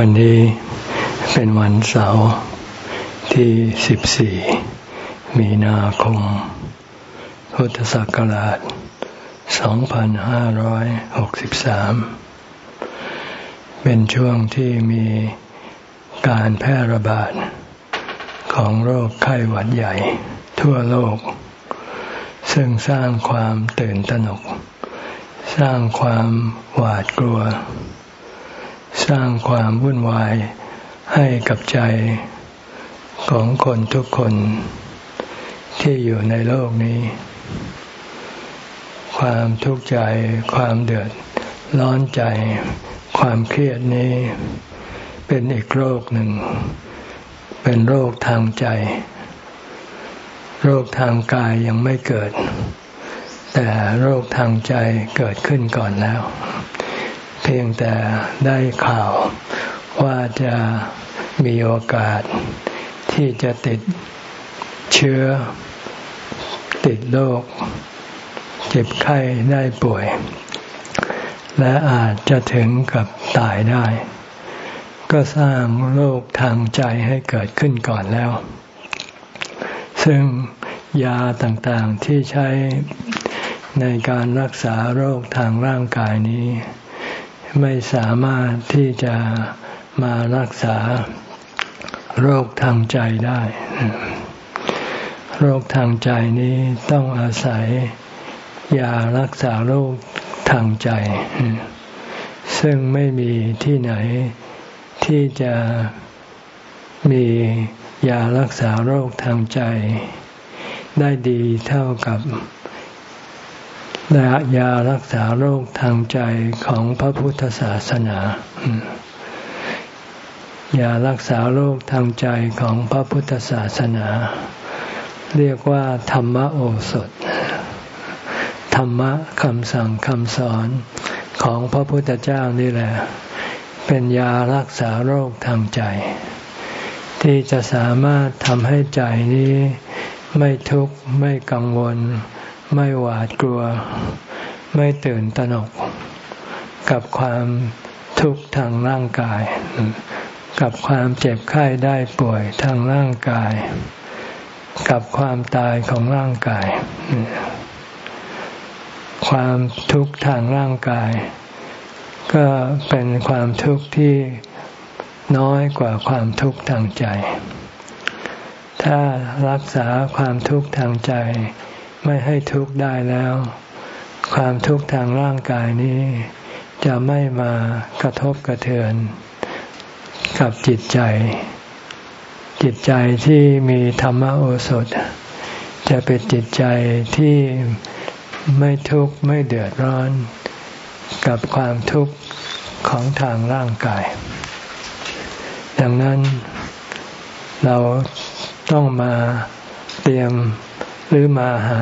วันนี้เป็นวันเสาร์ที่ 14 มีนาคม พุทธศักราช 2563 เป็นช่วงที่มีการแพร่ระบาดของโรคไข้หวัดใหญ่ทั่วโลก ซึ่งสร้างความตื่นตระหนก สร้างความหวาดกลัว สร้างความวุ่นวายให้กับใจของคนทุกคนที่อยู่ในโลกนี้ ความทุกข์ใจ ความเดือดร้อนใจ ความเครียดนี้ เป็นอีกโรคหนึ่ง เป็นโรคทางใจ โรคทางกายยังไม่เกิด แต่โรคทางใจเกิดขึ้นก่อนแล้ว เพียงแต่ได้ข่าวว่าจะมีโอกาสที่จะติดเชื้อ ติดโรคเจ็บไข้ได้ป่วย และอาจจะถึงกับตายได้ ก็สร้างโรคทางใจให้เกิดขึ้นก่อนแล้ว ซึ่งยาต่างๆที่ใช้ในการรักษาโรคทางร่างกายนี้ ไม่สามารถที่จะมารักษาโรคทางใจได้ โรคทางใจนี้ต้องอาศัยยารักษาโรคทางใจ ซึ่งไม่มีที่ไหนที่จะมียารักษาโรคทางใจ ได้ดีเท่ากับ และยารักษาโรคทางใจของพระพุทธศาสนา ยารักษาโรคทางใจของพระพุทธศาสนา เรียกว่า ธรรมโอสถ ธรรมะคำสั่งคำสอนของพระพุทธเจ้านี่แหละ เป็นยารักษาโรคทางใจ ที่จะสามารถทำให้ใจนี้ไม่ทุกข์ไม่กังวล ไม่หวาดกลัว ไม่ตื่นตระหนก กับความทุกข์ทางร่างกาย กับความเจ็บไข้ได้ป่วยทางร่างกาย กับความตายของร่างกาย ความทุกข์ทางร่างกาย ก็เป็นความทุกข์ที่น้อยกว่าความทุกข์ทางใจ ถ้ารักษาความทุกข์ทางใจ ไม่ให้ทุกข์ได้แล้ว ความทุกข์ทางร่างกายนี้ จะไม่มากระทบกระเทือน กับจิตใจ จิตใจที่มีธรรมโอสถ จะเป็นจิตใจที่ไม่ทุกข์ไม่เดือดร้อน กับความทุกข์ของทางร่างกาย ดังนั้นเราต้องมาเตรียม หรือมาหา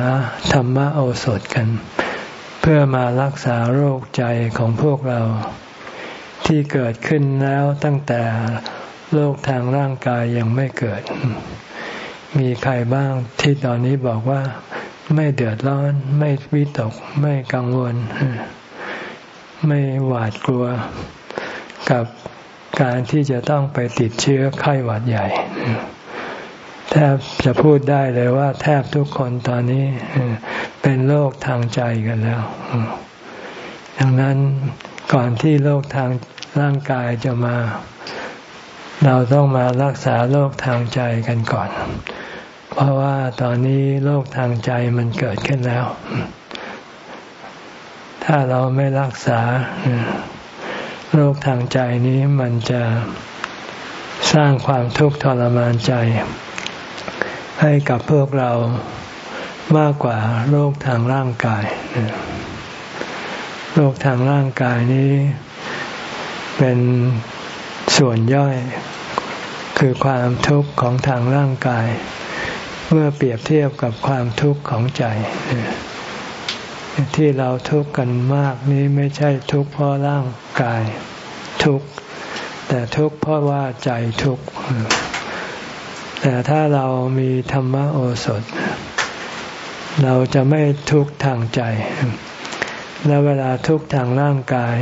ธรรมโอสถกัน เพื่อมารักษาโรคใจของพวกเรา ที่เกิดขึ้นแล้วตั้งแต่โรคทางร่างกายยังไม่เกิด มีใครบ้างที่ตอนนี้บอกว่าไม่เดือดร้อน ไม่วิตก ไม่กังวล ไม่หวาดกลัวกับการที่จะต้องไปติดเชื้อไข้หวัดใหญ่ แทบจะพูดได้เลยว่า แทบทุกคนตอนนี้เป็นโรคทางใจกันแล้ว ดังนั้นก่อนที่โรคทางร่างกายจะมา เราต้องมารักษาโรคทางใจกันก่อน เพราะว่าตอนนี้โรคทางใจมันเกิดขึ้นแล้ว ถ้าเราไม่รักษาโรคทางใจนี้มันจะสร้างความทุกข์ทรมานใจ ให้กับพวกเรามากกว่าโรคทางร่างกาย โรคทางร่างกายนี้เป็นส่วนย่อย คือความทุกข์ของทางร่างกาย เมื่อเปรียบเทียบกับความทุกข์ของใจ ที่เราทุกข์กันมากนี้ไม่ใช่ทุกข์เพราะร่างกายทุกข์แต่ทุกข์เพราะว่าใจทุกข์ แต่ถ้าเรามีธรรมโอสถ เราจะไม่ทุกข์ทางใจ แล้วเวลาทุกข์ทางร่างกาย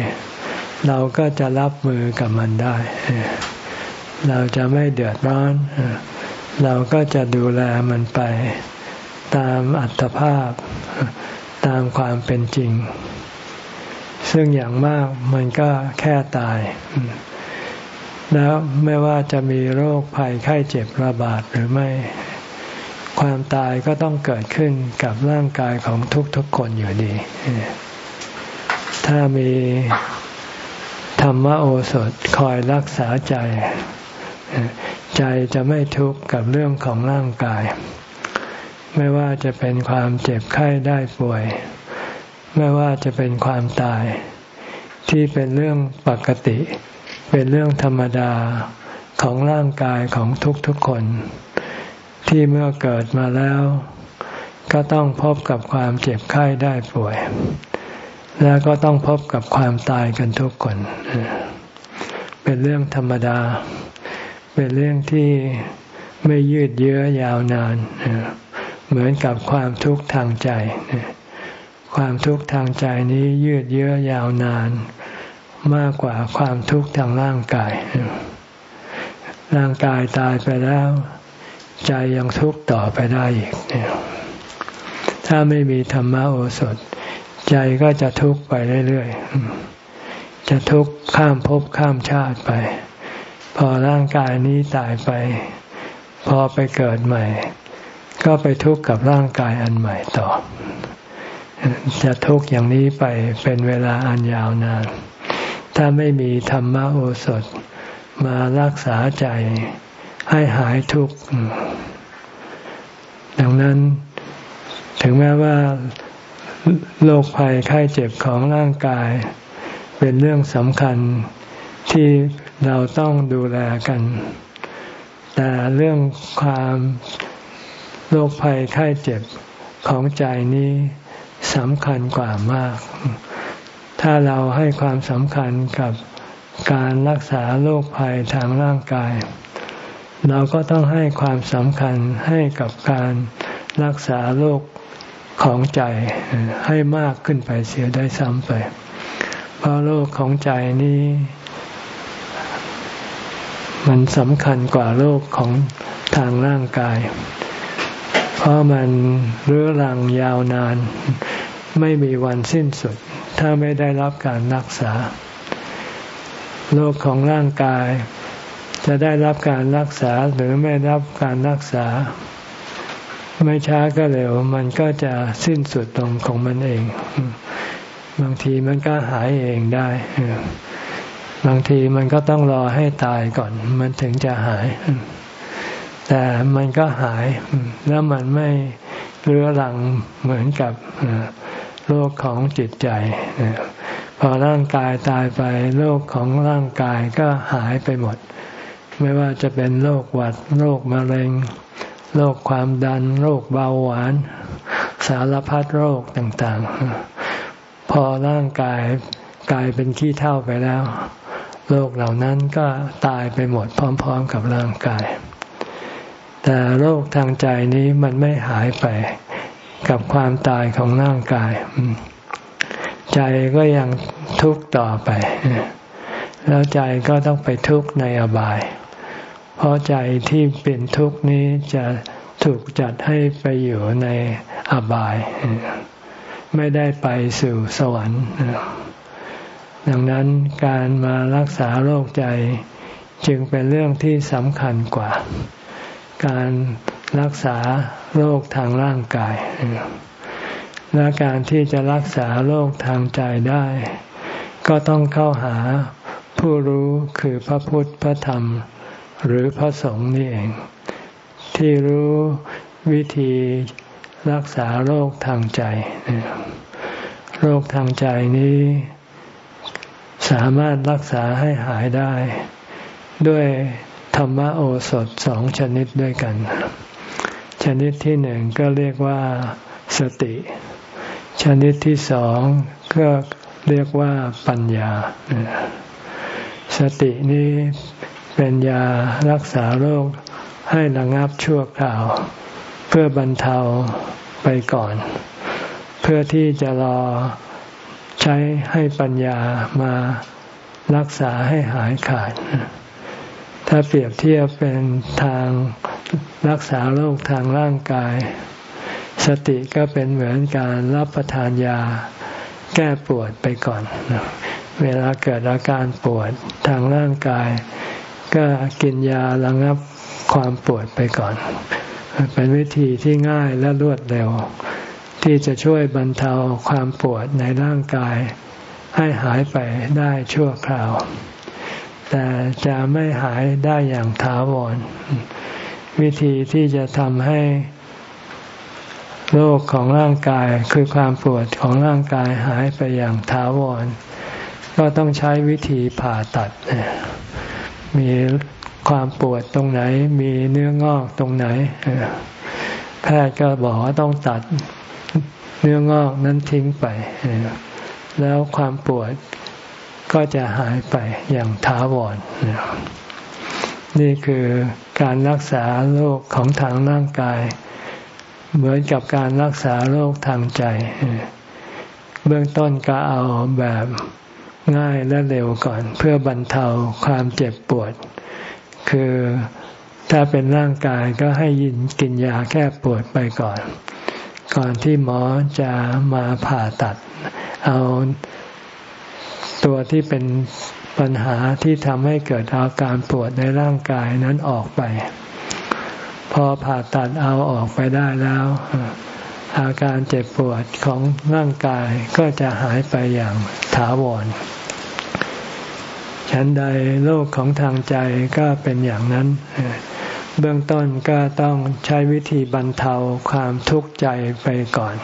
เราก็จะรับมือกับมันได้ เราจะไม่เดือดร้อน เราก็จะดูแลมันไป ตามอัตภาพ ตามความเป็นจริง ซึ่งอย่างมากมันก็แค่ตาย แล้วไม่ว่าจะมีโรคภัยไข้เจ็บระบาดหรือไม่ ความตายก็ต้องเกิดขึ้นกับร่างกายของทุกๆคนอยู่ดี ถ้ามีธรรมโอสถคอยรักษาใจ ใจจะไม่ทุกข์กับเรื่องของร่างกาย ไม่ว่าจะเป็นความเจ็บไข้ได้ป่วย ไม่ว่าจะเป็นความตาย ที่เป็นเรื่องปกติ เป็นเรื่องธรรมดาของร่างกายของทุกๆคน ที่เมื่อเกิดมาแล้ว ก็ต้องพบกับความเจ็บไข้ได้ป่วย แล้วก็ต้องพบกับความตายกันทุกคน เป็นเรื่องธรรมดา เป็นเรื่องที่ไม่ยืดเยื้อยาวนาน เหมือนกับความทุกข์ทางใจ ความทุกข์ทางใจนี้ยืดเยื้อยาวนาน มากกว่าความทุกข์ทางร่างกาย ร่างกายตายไปแล้ว ใจยังทุกข์ต่อไปได้อีก ถ้าไม่มีธรรมโอสถ ใจก็จะทุกข์ไปเรื่อยๆ จะทุกข์ข้ามภพข้ามชาติไป พอร่างกายนี้ตายไป พอไปเกิดใหม่ ก็ไปทุกข์กับร่างกายอันใหม่ต่อจะทุกข์อย่างนี้ไปเป็นเวลาอันยาวนาน ถ้าไม่มีธรรมโอสถมารักษาใจให้หายทุกข์ ดังนั้นถึงแม้ว่าโรคภัยไข้เจ็บของร่างกาย เป็นเรื่องสำคัญที่เราต้องดูแลกัน แต่เรื่องความโรคภัยไข้เจ็บของใจนี้สำคัญกว่ามาก ถ้าเราให้ความสำคัญกับการรักษาโรคภัยทางร่างกาย เราก็ต้องให้ความสำคัญให้กับการรักษาโรคของใจให้มากขึ้นไปเสียได้ซ้ำไป เพราะโรคของใจนี้ มันสำคัญกว่าโรคของทางร่างกาย เพราะมันเรื้อรังยาวนาน ไม่มีวันสิ้นสุด ถ้าไม่ได้รับการรักษา โรคของร่างกาย จะได้รับการรักษาหรือไม่รับการรักษา ไม่ช้าก็เร็ว มันก็จะสิ้นสุดตรงของมันเอง บางทีมันก็หายเองได้ บางทีมันก็ต้องรอให้ตายก่อน มันถึงจะหาย แต่มันก็หาย แล้วมันไม่เรื้อรังเหมือนกับ โรคของจิตใจ พอร่างกายตายไปโรคของร่างกายก็หายไปหมด ไม่ว่าจะเป็นโรคหวัดโรคมะเร็งโรคความดันโรคเบาหวาน สารพัดโรคต่างๆ พอร่างกายกลายเป็นขี้เท่าไปแล้วโรคเหล่านั้นก็ตายไปหมดพร้อม ๆ กับร่างกาย แต่โรคทางใจนี้มันไม่หายไป กับความตายของร่างกาย ใจก็ยังทุกข์ต่อไป แล้วใจก็ต้องไปทุกข์ในอบาย เพราะใจที่เป็นทุกข์นี้จะถูกจัดให้ไปอยู่ในอบาย ไม่ได้ไปสู่สวรรค์ดังนั้นการมารักษาโรคใจจึงเป็นเรื่องที่สำคัญกว่า การ รักษาโรคทางร่างกาย และการที่จะรักษาโรคทางใจได้ ก็ต้องเข้าหาผู้รู้คือพระพุทธพระธรรม หรือพระสงฆ์นี่เอง ที่รู้วิธีรักษาโรคทางใจ โรคทางใจนี้ สามารถรักษาให้หายได้ ด้วยธรรมโอสถสองชนิดด้วยกัน ชนิดที่หนึ่งก็เรียกว่าสติ ชนิดที่สองก็เรียกว่าปัญญา สตินี้เป็นยารักษาโรคให้ระงับชั่วคราว เพื่อบรรเทาไปก่อน เพื่อที่จะรอใช้ให้ปัญญามารักษาให้หายขาด ถ้าเปรียบเทียบเป็นทาง รักษาโรคทางร่างกาย สติก็เป็นเหมือนการรับประทานยา แก้ปวดไปก่อน เวลาเกิดอาการปวดทางร่างกาย ก็กินยาระงับความปวดไปก่อน เป็นวิธีที่ง่ายและรวดเร็ว ที่จะช่วยบรรเทาความปวดในร่างกาย ให้หายไปได้ชั่วคราว แต่จะไม่หายได้อย่างถาวร วิธีที่จะทำให้โรคของร่างกายคือความปวดของร่างกายหายไปอย่างถาวร ก็ต้องใช้วิธีผ่าตัด มีความปวดตรงไหน มีเนื้องอกตรงไหน แพทย์ก็บอกว่าต้องตัดเนื้องอกนั้นทิ้งไป แล้วความปวดก็จะหายไปอย่างถาวรนี่คื นี่คือการรักษาโรคของทางร่างกาย เหมือนกับการรักษาโรคทางใจ เบื้องต้นก็เอาแบบง่ายและเร็วก่อน เพื่อบรรเทาความเจ็บปวด คือถ้าเป็นร่างกายก็ให้ยินกินยาแก้ปวดไปก่อน ก่อนที่หมอจะมาผ่าตัด เอาตัวที่เป็น ปัญหาที่ทำให้เกิดอาการปวดในร่างกายนั้นออกไป พอผ่าตัดเอาออกไปได้แล้ว อาการเจ็บปวดของร่างกายก็จะหายไปอย่างถาวรฉันใดโรคของทางใจก็เป็นอย่างนั้น เบื้องต้นก็ต้องใช้วิธีบรรเทาความทุกข์ใจไปก่อน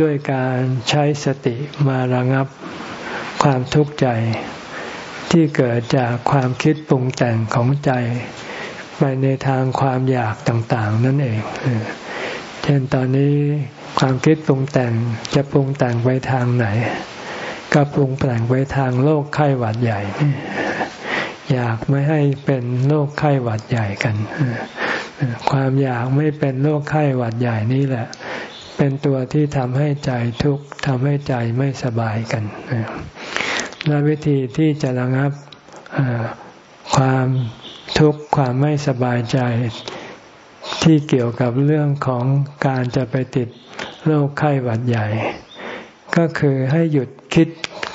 ด้วยการใช้สติมาระงับความทุกข์ใจ ที่เกิดจากความคิดปรุงแต่งของใจ ไปในทางความอยากต่างๆ นั่นเอง เช่นตอนนี้ความคิดปรุงแต่งจะปรุงแต่งไปทางไหน ก็ปรุงแต่งไปทางโรคไข้หวัดใหญ่ อยากไม่ให้เป็นโรคไข้หวัดใหญ่กัน ความอยากไม่เป็นโรคไข้หวัดใหญ่นี่แหละ เป็นตัวที่ทำให้ใจทุกข์ทำให้ใจไม่สบายกัน และวิธีที่จะระงับความทุกข์ความไม่สบายใจที่เกี่ยวกับเรื่องของการจะไปติดโรคไข้หวัดใหญ่ ก็คือให้หยุดคิด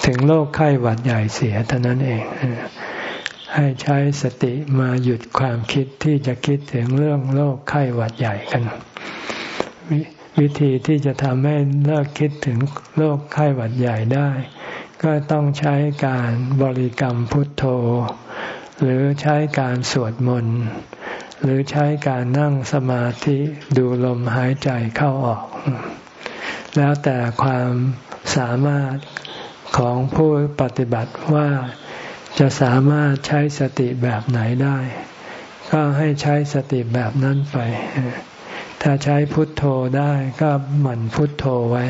ถึงโรคไข้หวัดใหญ่เสียเท่านั้นเอง ให้ใช้สติมาหยุดความคิดที่จะคิดถึงเรื่องโรคไข้หวัดใหญ่กันววิธีที่จะทำให้เลิกคิดถึงโรคไข้หวัดใหญ่ได้ ก็ต้องใช้การบริกรรมพุทโธ หรือใช้การสวดมนต์ หรือใช้การนั่งสมาธิดูลมหายใจเข้าออก แล้วแต่ความสามารถของผู้ปฏิบัติว่าจะสามารถใช้สติแบบไหนได้ ก็ให้ใช้สติแบบนั้นไป ถ้าใช้พุทโธได้ก็หมั่นพุทโธไว้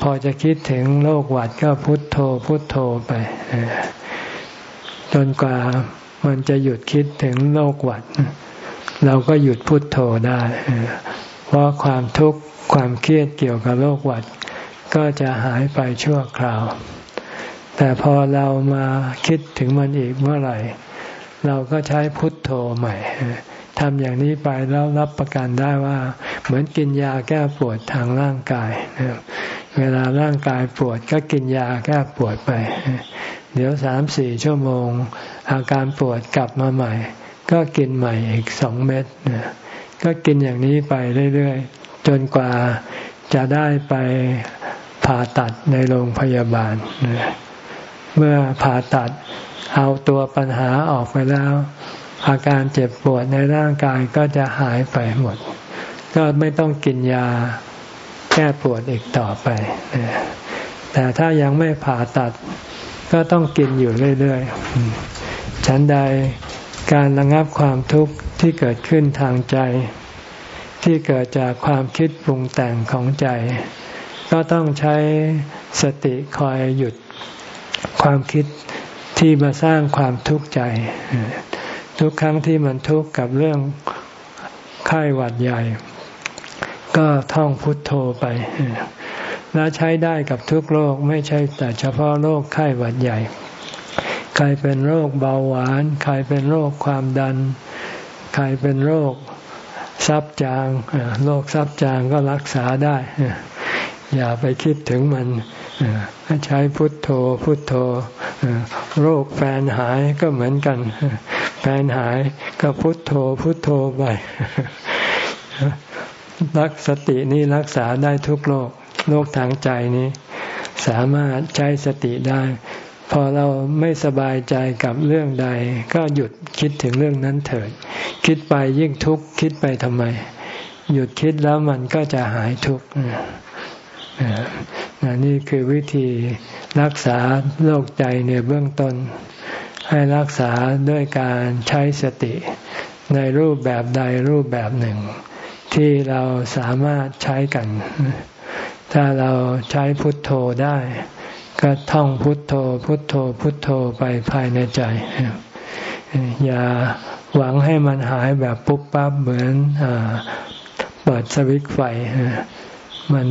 พอจะคิดถึงโรคหวัดก็พุทโธพุทโธไปจนกว่ามันจะหยุดคิดถึงโรคหวัด เราก็หยุดพุทโธได้ เพราะความทุกข์ความเครียดเกี่ยวกับโรคหวัด ก็จะหายไปชั่วคราว แต่พอเรามาคิดถึงมันอีกเมื่อไหร่ เราก็ใช้พุทโธใหม่ทำอย่างนี้ไปแล้วรับประกันได้ว่า เหมือนกินยาแก้ปวดทางร่างกาย เวลาร่างกายปวดก็กินยาแก้ปวดไป เดี๋ยวสามสี่ชั่วโมง อาการปวดกลับมาใหม่ ก็กินใหม่อีกสองเม็ดก็กินอย่างนี้ไปเรื่อยๆ จนกว่าจะได้ไปผ่าตัดในโรงพยาบาล เมื่อผ่าตัดเอาตัวปัญหาออกไปแล้ว อาการเจ็บปวดในร่างกายก็จะหายไปหมด ก็ไม่ต้องกินยา ก้ปวดอีกต่อไปแต่ถ้ายังไม่ผ่าตัดก็ต้องกินอยู่เรื่อยๆฉันใดการระงับความทุกข์ที่เกิดขึ้นทางใจ ที่เกิดจากความคิดปรุงแต่งของใจ ก็ต้องใช้สติคอยหยุดความคิดที่มาสร้างความทุกข์ใจ ทุกครั้งที่มันทุกข์กับเรื่องไข้หวัดใหญ่ ก็ท่องพุทโธไป และใช้ได้กับทุกโรคไม่ใช่แต่เฉพาะโรคไข้หวัดใหญ่ ใครเป็นโรคเบาหวาน ใครเป็นโรคความดัน ใครเป็นโรคซับจางโรคซับจางก็รักษาได้ อย่าไปคิดถึงมันใช้พุทโธพุทโธโรคแฟนหายก็เหมือนกัน แฟนหายก็พุทโธพุทโธไป รักสตินี่รักษาได้ทุกโรคโรคทางใจนี้ สามารถใช้สติได้ พอเราไม่สบายใจกับเรื่องใด ก็หยุดคิดถึงเรื่องนั้นเถิด คิดไปยิ่งทุกข์คิดไปทำไม หยุดคิดแล้วมันก็จะหายทุกข์นี่คือวิธีรักษาโรคใจในเบื้องต้น ให้รักษาด้วยการใช้สติในรูปแบบใดรูปแบบหนึ่ง ที่เราสามารถใช้กัน ถ้าเราใช้พุทโธได้ ก็ท่องพุทโธ พุทโธ พุทโธไปภายในใจ อย่าหวังให้มันหายแบบปุ๊บปั๊บเหมือนอเปิดสวิตไฟมัน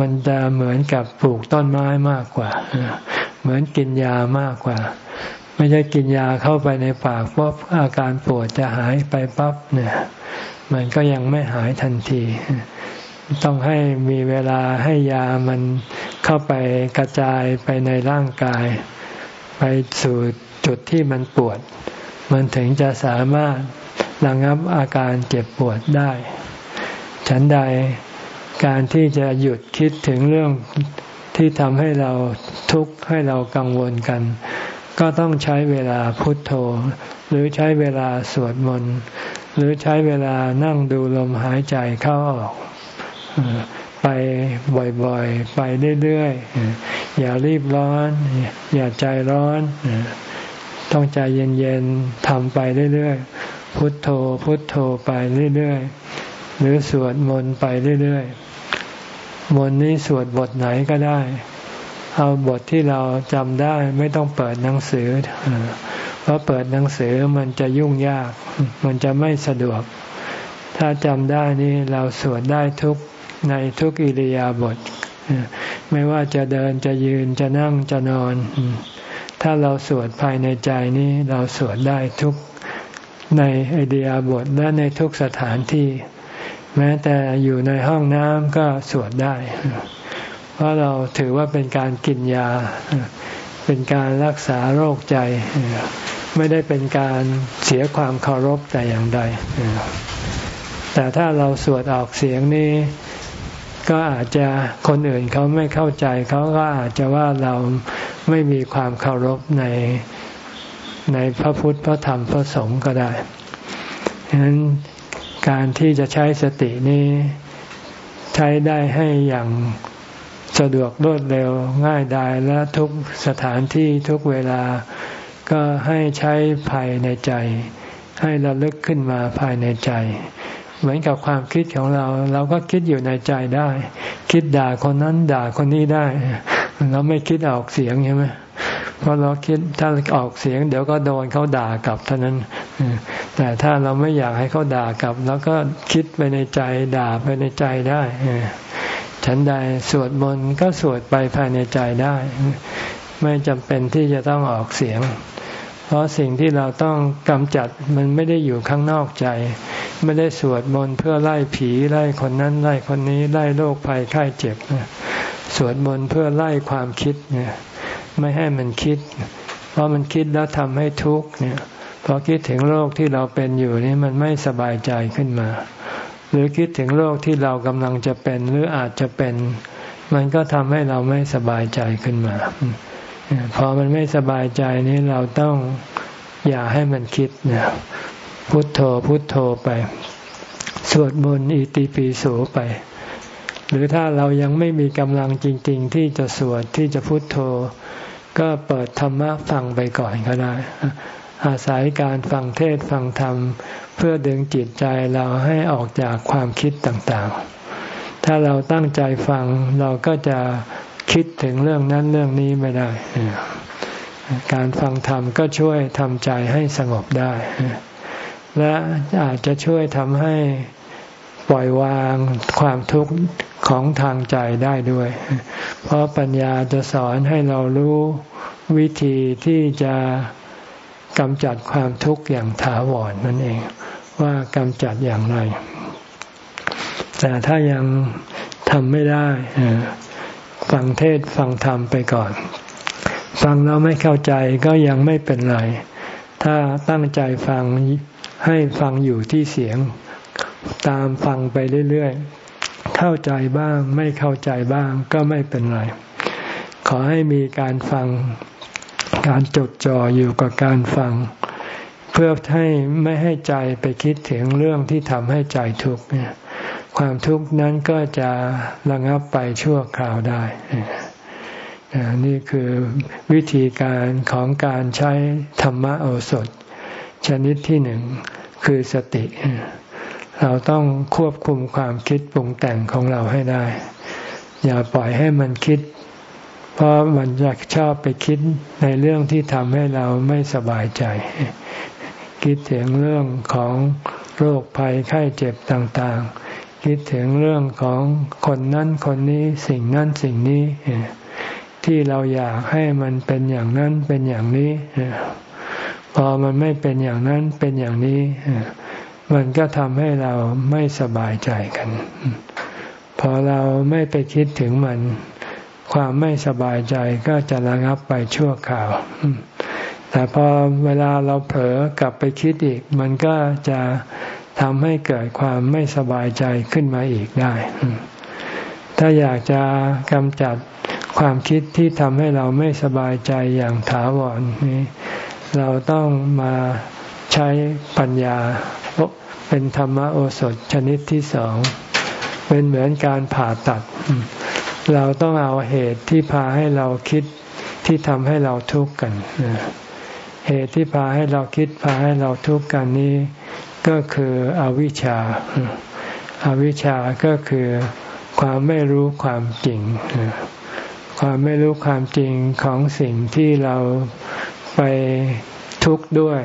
มันจะเหมือนกับปลูกต้นไม้มากกว่า เหมือนกินยามากกว่า ไม่ใช่กินยาเข้าไปในปากปุ๊บอาการปวดจะหายไปปั๊บเนี่ย มันก็ยังไม่หายทันที ต้องให้มีเวลาให้ยามันเข้าไปกระจายไปในร่างกาย ไปสู่จุดที่มันปวด มันถึงจะสามารถระงับอาการเจ็บปวดได้ ฉันใดการที่จะหยุดคิดถึงเรื่องที่ทำให้เราทุกข์ให้เรากังวลกัน ก็ต้องใช้เวลาพุทโธ หรือใช้เวลาสวดมนต์ หรือใช้เวลานั่งดูลมหายใจเข้าออกไปบ่อยๆ ไปเรื่อยๆ อย่ารีบร้อน อย่าใจร้อน ต้องใจเย็นๆทำไปเรื่อยๆ พุทโธ พุทโธไปเรื่อยๆ หรือสวดมนต์ไปเรื่อยๆ มนต์นี้สวดบทไหนก็ได้ เอาบทที่เราจำได้ไม่ต้องเปิดหนังสือ เพราะเปิดหนังสือมันจะยุ่งยาก มันจะไม่สะดวก ถ้าจำได้นี่เราสวดได้ทุกในทุกอิริยาบถไม่ว่าจะเดินจะยืนจะนั่งจะนอน ถ้าเราสวดภายในใจนี้เราสวดได้ทุกในอิริยาบถและในทุกสถานที่ แม้แต่อยู่ในห้องน้ำก็สวดได้ เพราะเราถือว่าเป็นการกินยา เป็นการรักษาโรคใจ ไม่ได้เป็นการเสียความเคารพแต่อย่างใด แต่ถ้าเราสวดออกเสียงนี้ก็อาจจะคนอื่นเขาไม่เข้าใจเขาก็อาจจะว่าเราไม่มีความเคารพในในพระพุทธพระธรรมพระสงฆ์ก็ได้ฉะนั้นการที่จะใช้สตินี้ใช้ได้ให้อย่างสะดวกรวดเร็วง่ายดายและทุกสถานที่ทุกเวลา ก็ให้ใช้ภายในใจ ให้ราลึกขึ้นมาภายในใจ เหมือนกับความคิดของเรา เราก็คิดอยู่ในใจได้ คิดด่าคนนั้นด่าคนนี้ได้ เราไม่คิดออกเสียงใช่ไหมเพราะเราคิดถ้าออกเสียง เดี๋ยวก็โดนเขาด่ากลับเท่านั้น แต่ถ้าเราไม่อยากให้เขาด่ากลับเราก็คิดไปในใจด่าไปในใจได้ฉันใดสวดมนต์ก็สวดไปภายในใจได้ ไม่จำเป็นที่จะต้องออกเสียง ราะสิ่งที่เราต้องกำจัดมันไม่ได้อยู่ข้างนอกใจ ไม่ได้สวดมนต์เพื่อไล่ผีไล่คนนั้นไล่คนนี้ไล่โรคภัยไข้เจ็บสวดมนต์เพื่อไล่ความคิดเนี่ยไม่ให้มันคิด เพราะมันคิดแล้วทำให้ทุกข์เนี่ยพอคิดถึงโรคที่เราเป็นอยู่นี่มันไม่สบายใจขึ้นมา หรือคิดถึงโรคที่เรากำลังจะเป็นหรืออาจจะเป็น มันก็ทำให้เราไม่สบายใจขึ้นมา พอมันไม่สบายใจนี้เราต้องอย่าให้มันคิดเนี่ยพุทโธพุทโธไป สวดมนต์อิติปิโสไป หรือถ้าเรายังไม่มีกำลังจริง ๆ ที่จะสวดที่จะพุทโธ ก็เปิดธรรมะฟังไปก่อนก็ได้ อาศัยการฟังเทศฟังธรรม เพื่อดึงจิตใจเราให้ออกจากความคิดต่างๆ ถ้าเราตั้งใจฟังเราก็จะ คิดถึงเรื่องนั้นเรื่องนี้ไม่ได้ การฟังธรรมก็ช่วยทำใจให้สงบได้ และอาจจะช่วยทำให้ปล่อยวางความทุกข์ของทางใจได้ด้วย เพราะปัญญาจะสอนให้เรารู้วิธีที่จะกำจัดความทุกข์อย่างถาวรนั่นเอง ว่ากำจัดอย่างไร แต่ถ้ายังทำไม่ได้ ฟังเทศฟังธรรมไปก่อน ฟังแล้วไม่เข้าใจก็ยังไม่เป็นไร ถ้าตั้งใจฟังให้ฟังอยู่ที่เสียง ตามฟังไปเรื่อยๆ เข้าใจบ้างไม่เข้าใจบ้างก็ไม่เป็นไร ขอให้มีการฟังการจดจ่ออยู่กับการฟัง เพื่อให้ไม่ให้ใจไปคิดถึงเรื่องที่ทำให้ใจทุกข์เนี่ย ความทุกข์นั้นก็จะระงับไปชั่วคราวได้นี่คือวิธีการของการใช้ธรรมโอสถ ชนิดที่หนึ่งคือสติ เราต้องควบคุมความคิดปรุงแต่งของเราให้ได้ อย่าปล่อยให้มันคิด เพราะมันจะชอบไปคิดในเรื่องที่ทำให้เราไม่สบายใจ คิดถึงเรื่องของโรคภัยไข้เจ็บต่างๆ คิดถึงเรื่องของคนนั้นคนนี้สิ่งนั้นสิ่งนี้ที่เราอยากให้มันเป็นอย่างนั้นเป็นอย่างนี้พอมันไม่เป็นอย่างนั้นเป็นอย่างนี้มันก็ทำให้เราไม่สบายใจกัน พอเราไม่ไปคิดถึงมัน ความไม่สบายใจก็จะระงับไปชั่วคราว แต่พอเวลาเราเผลอกลับไปคิดอีก มันก็จะ ทำให้เกิดความไม่สบายใจขึ้นมาอีกได้ ถ้าอยากจะกำจัดความคิดที่ทำให้เราไม่สบายใจอย่างถาวรนี้ เราต้องมาใช้ปัญญา เป็นธรรมโอสถชนิดที่สอง เป็นเหมือนการผ่าตัด เราต้องเอาเหตุที่พาให้เราคิดที่ทำให้เราทุกข์กัน เหตุที่พาให้เราคิดพาให้เราทุกข์กันนี้ ก็คืออวิชชาอาวิชชาก็คือความไม่รู้ความจริง ความไม่รู้ความจริงของสิ่งที่เราไปทุกข์ด้วย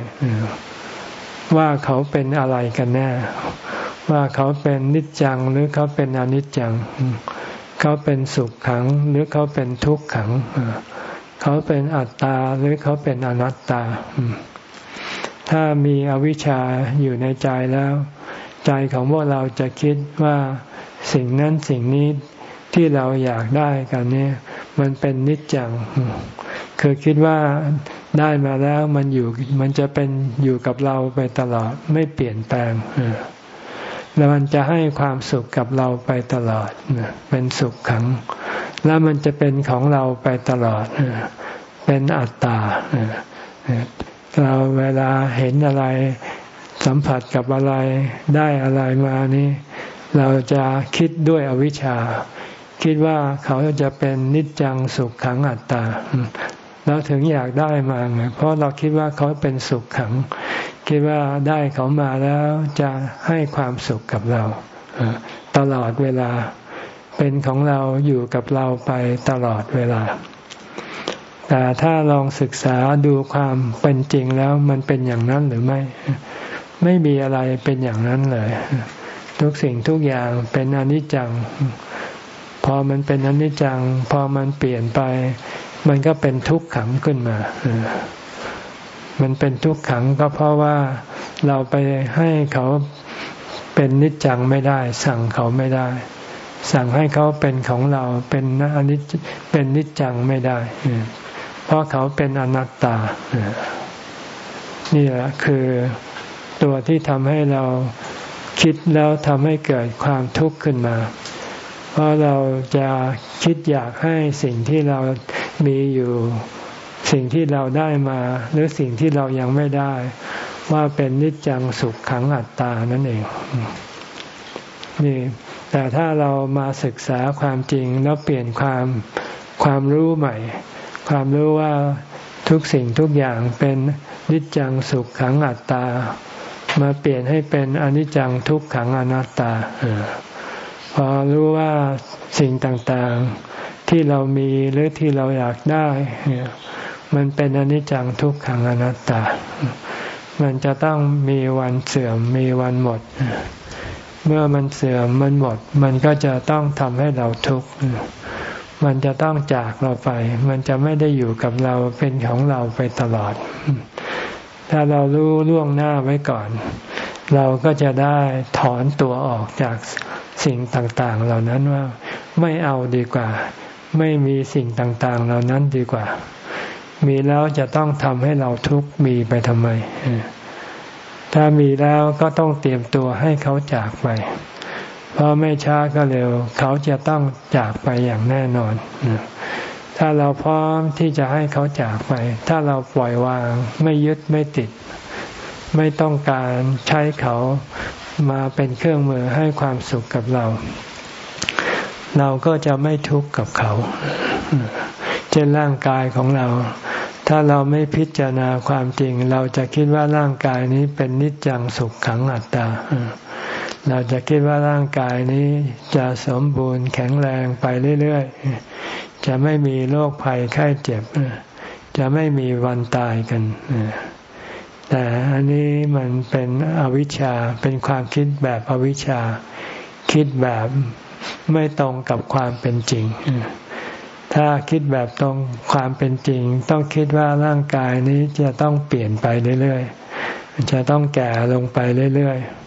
ว่าเขาเป็นอะไรกันแน่ ว่าเขาเป็นนิจจังหรือเขาเป็นอนิจจัง เขาเป็นสุขขังหรือเขาเป็นทุกขัง เขาเป็นอัตตาหรือเขาเป็นอนัตตา ถ้ามีอวิชชาอยู่ในใจแล้ว ใจของพวกเราจะคิดว่าสิ่งนั้นสิ่งนี้ที่เราอยากได้กันเนี่ยมันเป็นนิจจัง คือคิดว่าได้มาแล้วมันอยู่มันจะเป็นอยู่กับเราไปตลอดไม่เปลี่ยนแปลงแล้วมันจะให้ความสุขกับเราไปตลอดเป็นสุขขัง แล้วมันจะเป็นของเราไปตลอดเป็นอัตตา เราเวลาเห็นอะไร สัมผัสกับอะไรได้อะไรมานี่เราจะคิดด้วยอวิชชา คิดว่าเขาจะเป็นนิจจังสุขขังอัตตาเราถึงอยากได้มาไงเพราะเราคิดว่าเขาเป็นสุขขัง คิดว่าได้เขามาแล้วจะให้ความสุขกับเราตลอดเวลาเป็นของเราอยู่กับเราไปตลอดเวลา แต่ถ้าลองศึกษาดูความเป็นจริงแล้วมันเป็นอย่างนั้นหรือไม่ ไม่มีอะไรเป็นอย่างนั้นเลย ทุกสิ่งทุกอย่างเป็นอนิจจัง พอมันเป็นอนิจจัง พอมันเปลี่ยนไป มันก็เป็นทุกขังขึ้นมา มันเป็นทุกขังก็เพราะว่าเราไปให้เขาเป็นนิจจังไม่ได้ สั่งเขาไม่ได้ สั่งให้เขาเป็นของเราเป็นอนิจเป็นนิจจังไม่ได้ เพราะเขาเป็นอนัตตา นี่แหละคือตัวที่ทำให้เราคิดแล้วทำให้เกิดความทุกข์ขึ้นมา เพราะเราจะคิดอยากให้สิ่งที่เรามีอยู่ สิ่งที่เราได้มา หรือสิ่งที่เรายังไม่ได้ ว่าเป็นนิจจังสุขขังอัตตานั่นเอง นี่แต่ถ้าเรามาศึกษาความจริงแล้วเปลี่ยนความความรู้ใหม่ ความรู้ว่าทุกสิ่งทุกอย่างเป็นนิจจังสุขขังอัตตา มาเปลี่ยนให้เป็นอนิจจังทุกขังอนัตตาพอรู้ว่าสิ่งต่างๆที่เรามีหรือที่เราอยากได้ มันเป็นอนิจจังทุกขังอนัตตา มันจะต้องมีวันเสื่อมมีวันหมด เมื่อมันเสื่อมมันหมด มันก็จะต้องทำให้เราทุกข์ มันจะต้องจากเราไป มันจะไม่ได้อยู่กับเราเป็นของเราไปตลอด ถ้าเรารู้ล่วงหน้าไว้ก่อน เราก็จะได้ถอนตัวออกจากสิ่งต่างๆ เหล่านั้นว่าไม่เอาดีกว่า ไม่มีสิ่งต่างๆ เหล่านั้นดีกว่า มีแล้วจะต้องทำให้เราทุกข์มีไปทำไม ถ้ามีแล้วก็ต้องเตรียมตัวให้เขาจากไป เพราะไม่ช้าก็เร็ว เขาจะต้องจากไปอย่างแน่นอน ถ้าเราพร้อมที่จะให้เขาจากไป ถ้าเราปล่อยวาง ไม่ยึดไม่ติด ไม่ต้องการใช้เขามาเป็นเครื่องมือให้ความสุขกับเรา เราก็จะไม่ทุกข์กับเขา เช่นร่างกายของเรา ถ้าเราไม่พิจารณาความจริง เราจะคิดว่าร่างกายนี้เป็นนิจจังสุขขังอัตตา เราจะคิดว่าร่างกายนี้จะสมบูรณ์แข็งแรงไปเรื่อยๆ จะไม่มีโรคภัยไข้เจ็บ จะไม่มีวันตายกัน แต่อันนี้มันเป็นอวิชชา เป็นความคิดแบบอวิชชา คิดแบบไม่ตรงกับความเป็นจริง ถ้าคิดแบบตรงความเป็นจริง ต้องคิดว่าร่างกายนี้จะต้องเปลี่ยนไปเรื่อยๆ จะต้องแก่ลงไปเรื่อยๆ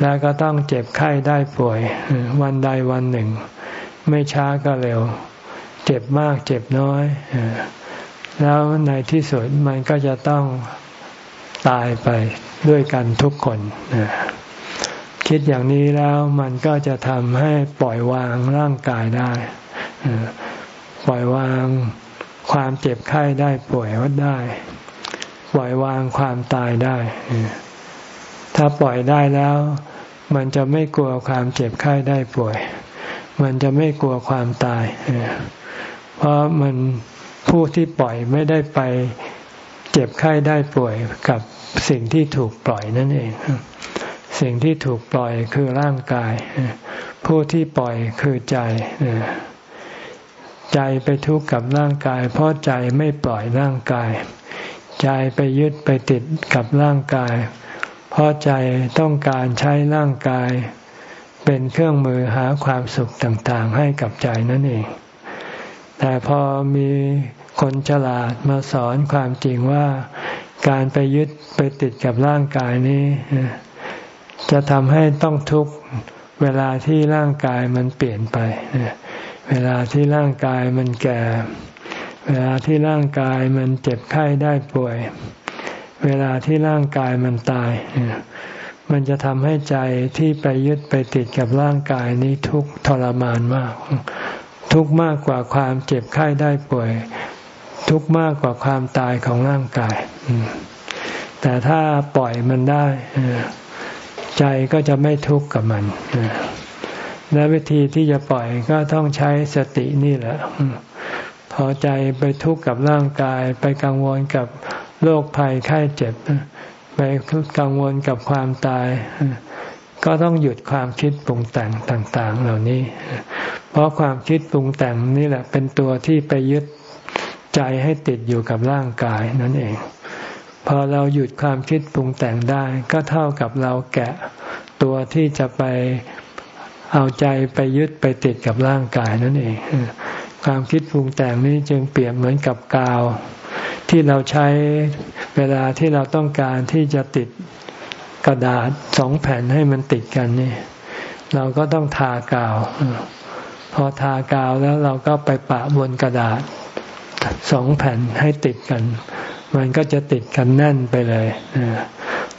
แล้วก็ต้องเจ็บไข้ได้ป่วย วันใดวันหนึ่ง ไม่ช้าก็เร็ว เจ็บมากเจ็บน้อยแล้วในที่สุดมันก็จะต้องตายไปด้วยกันทุกคนคิดอย่างนี้แล้วมันก็จะทำให้ปล่อยวางร่างกายได้ปล่อยวางความเจ็บไข้ได้ป่วยวัดได้ ปล่อยวางความตายได้ ถ้าปล่อยได้แล้ว มันจะไม่กลัวความเจ็บไข้ได้ป่วย มันจะไม่กลัวความตาย เพราะมันผู้ที่ปล่อยไม่ได้ไปเจ็บไข้ได้ป่วยกับสิ่งที่ถูกปล่อยนั่นเอง สิ่งที่ถูกปล่อยคือร่างกาย ผู้ที่ปล่อยคือใจ ใจไปทุกข์กับร่างกาย เพราะใจไม่ปล่อยร่างกาย ใจไปยึดไปติดกับร่างกาย เพราะใจต้องการใช้ร่างกาย เป็นเครื่องมือหาความสุขต่างๆ ให้กับใจนั่นเอง แต่พอมีคนฉลาดมาสอนความจริงว่าการไปยึดไปติดกับร่างกายนี้ จะทำให้ต้องทุกข์เวลาที่ร่างกายมันเปลี่ยนไป เวลาที่ร่างกายมันแก่ เวลาที่ร่างกายมันเจ็บไข้ได้ป่วย เวลาที่ร่างกายมันตาย มันจะทำให้ใจที่ไปยึดไปติดกับร่างกายนี้ทุกทรมานมาก ทุกมากกว่าความเจ็บไข้ได้ป่วย ทุกมากกว่าความตายของร่างกาย แต่ถ้าปล่อยมันได้ใจก็จะไม่ทุกข์กับมันและวิธีที่จะปล่อยก็ต้องใช้สตินี่แหละพอใจไปทุกข์กับร่างกาย ไปกังวลกับ โรคภัยไข้เจ็บ ไปกังวลกับความตาย ก็ต้องหยุดความคิดปรุงแต่งต่าง ๆ เหล่านี้ เพราะความคิดปรุงแต่งนี่แหละ เป็นตัวที่ไปยึดใจให้ติดอยู่กับร่างกายนั่นเอง พอเราหยุดความคิดปรุงแต่งได้ ก็เท่ากับเราแกะตัวที่จะไปเอาใจไปยึดไปติดกับร่างกายนั่นเอง ความคิดปรุงแต่งนี้จึงเปรียบเหมือนกับกาว ที่เราใช้เวลาที่เราต้องการที่จะติดกระดาษสองแผ่นให้มันติดกันนี่ เราก็ต้องทากาว พอทากาวแล้วเราก็ไปปะบนกระดาษสองแผ่นให้ติดกัน มันก็จะติดกันแน่นไปเลย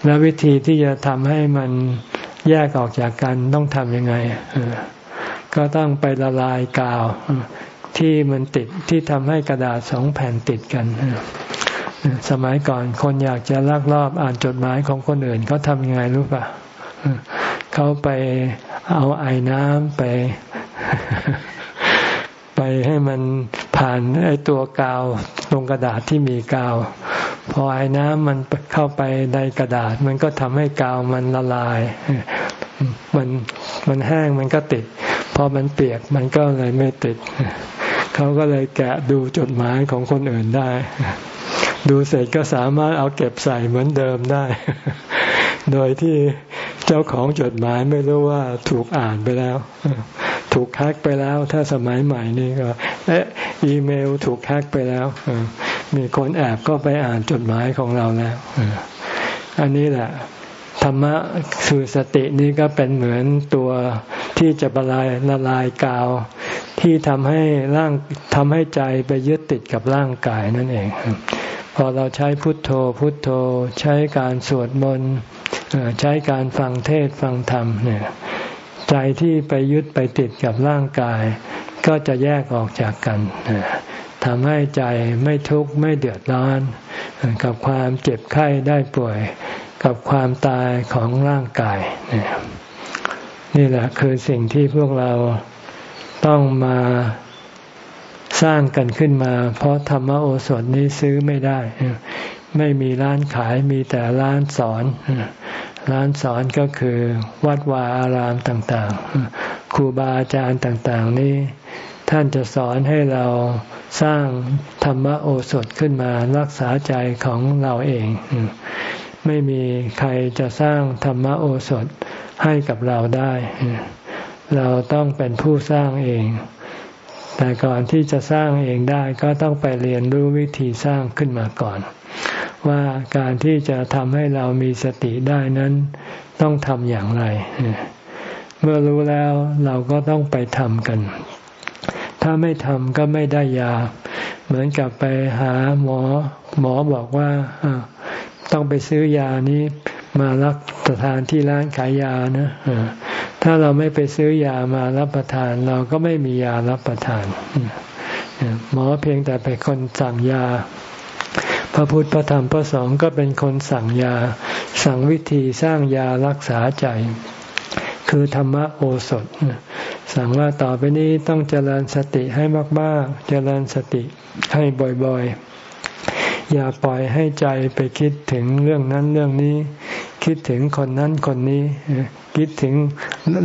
แล้ววิธีที่จะทำให้มันแยกออกจากกันต้องทำยังไงก็ต้องไปละลายกาว ที่มันติดที่ทำให้กระดาษสองแผ่นติดกัน สมัยก่อนคนอยากจะลักลอบอ่านจดหมายของคนอื่นเขาทำยังไงรู้ป่ะเขาไปเอาไอ้น้ำไป ไปให้มันผ่านไอ้ตัวกาวตรงกระดาษที่มีกาว พอไอ้น้ำมันเข้าไปในกระดาษ มันก็ทำให้กาวมันละลาย มันมันแห้งมันก็ติดพอมันเปียกมันก็เลยไม่ติด เขาก็เลยแกะดูจดหมายของคนอื่นได้ ดูเสร็จก็สามารถเอาเก็บใส่เหมือนเดิมได้ โดยที่เจ้าของจดหมายไม่รู้ว่าถูกอ่านไปแล้ว ถูกแฮกไปแล้ว ถ้าสมัยใหม่นี่ก็เอ๊ะอีเมลถูกแฮกไปแล้วมีคนแอบก็ไปอ่านจดหมายของเราแล้วอันนี้แหละธรรมะคือสตินี้ก็เป็นเหมือนตัวที่จะละลายละลายกาว ที่ทำให้ร่างทำให้ใจไปยึดติดกับร่างกายนั่นเอง พอเราใช้พุทโธพุทโธใช้การสวดมนต์ใช้การฟังเทศฟังธรรมเนี่ยใจที่ไปยึดไปติดกับร่างกาย ก็จะแยกออกจากกันทำให้ใจไม่ทุกข์ไม่เดือดร้อน กับความเจ็บไข้ได้ป่วย กับความตายของร่างกาย นี่แหละคือสิ่งที่พวกเรา ต้องมาสร้างกันขึ้นมา เพราะธรรมโอสถนี้ซื้อไม่ได้ ไม่มีร้านขายมีแต่ร้านสอน ร้านสอนก็คือวัดวาอารามต่างๆครูบาอาจารย์ต่างๆ นี้ ท่านจะสอนให้เราสร้างธรรมโอสถขึ้นมารักษาใจของเราเอง ไม่มีใครจะสร้างธรรมโอสถให้กับเราได้ เราต้องเป็นผู้สร้างเอง แต่ก่อนที่จะสร้างเองได้ก็ต้องไปเรียนรู้วิธีสร้างขึ้นมาก่อน ว่าการที่จะทำให้เรามีสติได้นั้น ต้องทำอย่างไร เมื่อรู้แล้วเราก็ต้องไปทำกัน ถ้าไม่ทำก็ไม่ได้ยา เหมือนกับไปหาหมอ หมอบอกว่าต้องไปซื้อยานี้มารับประทานที่ร้านขายยานะ ถ้าเราไม่ไปซื้อยามารับประทาน เราก็ไม่มียารับประทาน หมอเพียงแต่เป็นคนสั่งยา พระพุทธพระธรรมพระสงฆ์ก็เป็นคนสั่งยา สั่งวิธีสร้างยารักษาใจ คือธรรมโอสถ สั่งว่าต่อไปนี้ต้องเจริญสติให้มากๆ เจริญสติให้บ่อยๆอย่าปล่อยให้ใจไปคิดถึงเรื่องนั้นเรื่องนี้ คิดถึงคนนั้นคนนี้ คิดถึง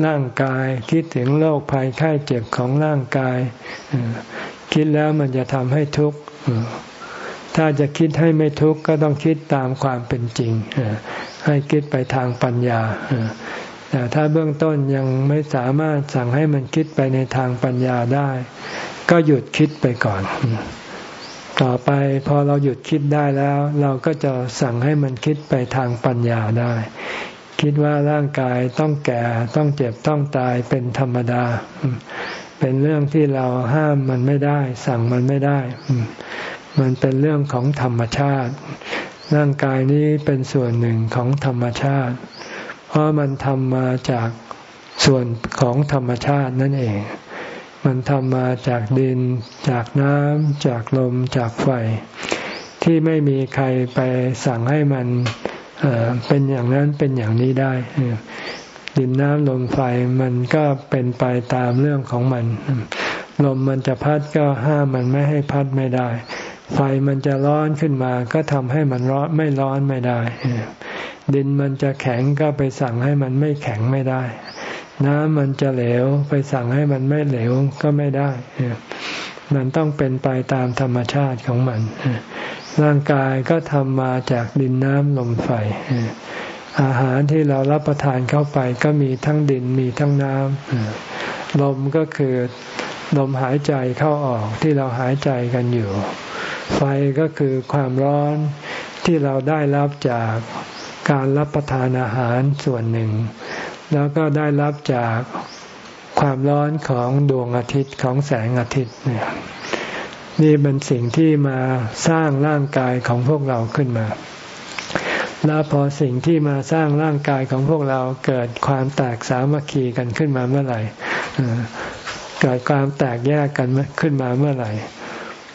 ร่างกาย คิดถึงโรคภัยไข้เจ็บของร่างกาย คิดแล้วมันจะทำให้ทุกข์ถ้าจะคิดให้ไม่ทุกข์ก็ต้องคิดตามความเป็นจริง ให้คิดไปทางปัญญาแต่ถ้าเบื้องต้นยังไม่สามารถสั่งให้มันคิดไปในทางปัญญาได้ ก็หยุดคิดไปก่อน ต่อไปพอเราหยุดคิดได้แล้ว เราก็จะสั่งให้มันคิดไปทางปัญญาได้ คิดว่าร่างกายต้องแก่ต้องเจ็บต้องตายเป็นธรรมดา เป็นเรื่องที่เราห้ามมันไม่ได้ สั่งมันไม่ได้ มันเป็นเรื่องของธรรมชาติ ร่างกายนี้เป็นส่วนหนึ่งของธรรมชาติ เพราะมันทำมาจากส่วนของธรรมชาตินั่นเอง มันทำมาจากดิน จากน้ำจากลมจากไฟที่ไม่มีใครไปสั่งให้มัน เป็นอย่างนั้นเป็นอย่างนี้ได้ดินน้ำลมไฟมันก็เป็นไปตามเรื่องของมัน ลมมันจะพัดก็ห้ามมันไม่ให้พัดไม่ได้ ไฟมันจะร้อนขึ้นมา ก็ทำให้มันร้อนไม่ร้อนไม่ได้ ดินมันจะแข็งก็ไปสั่งให้มันไม่แข็งไม่ได้ น้ำมันจะเหลว ไปสั่งให้มันไม่เหลวก็ไม่ได้ มันต้องเป็นไปตามธรรมชาติของมัน ร่างกายก็ทำมาจากดินน้ำลมไฟ อาหารที่เรารับประทานเข้าไปก็มีทั้งดินมีทั้งน้ำลมก็คือลมหายใจเข้าออกที่เราหายใจกันอยู่ ไฟก็คือความร้อนที่เราได้รับจากการรับประทานอาหารส่วนหนึ่ง แล้วก็ได้รับจากความร้อนของดวงอาทิตย์ของแสงอาทิตย์เนี่ย นี่เป็นสิ่งที่มาสร้างร่างกายของพวกเราขึ้นมา แล้วพอสิ่งที่มาสร้างร่างกายของพวกเราเกิดความแตกสามัคคีกันขึ้นมาเมื่อไหร่เกิดความแตกแยกกันขึ้นมาเมื่อไหร่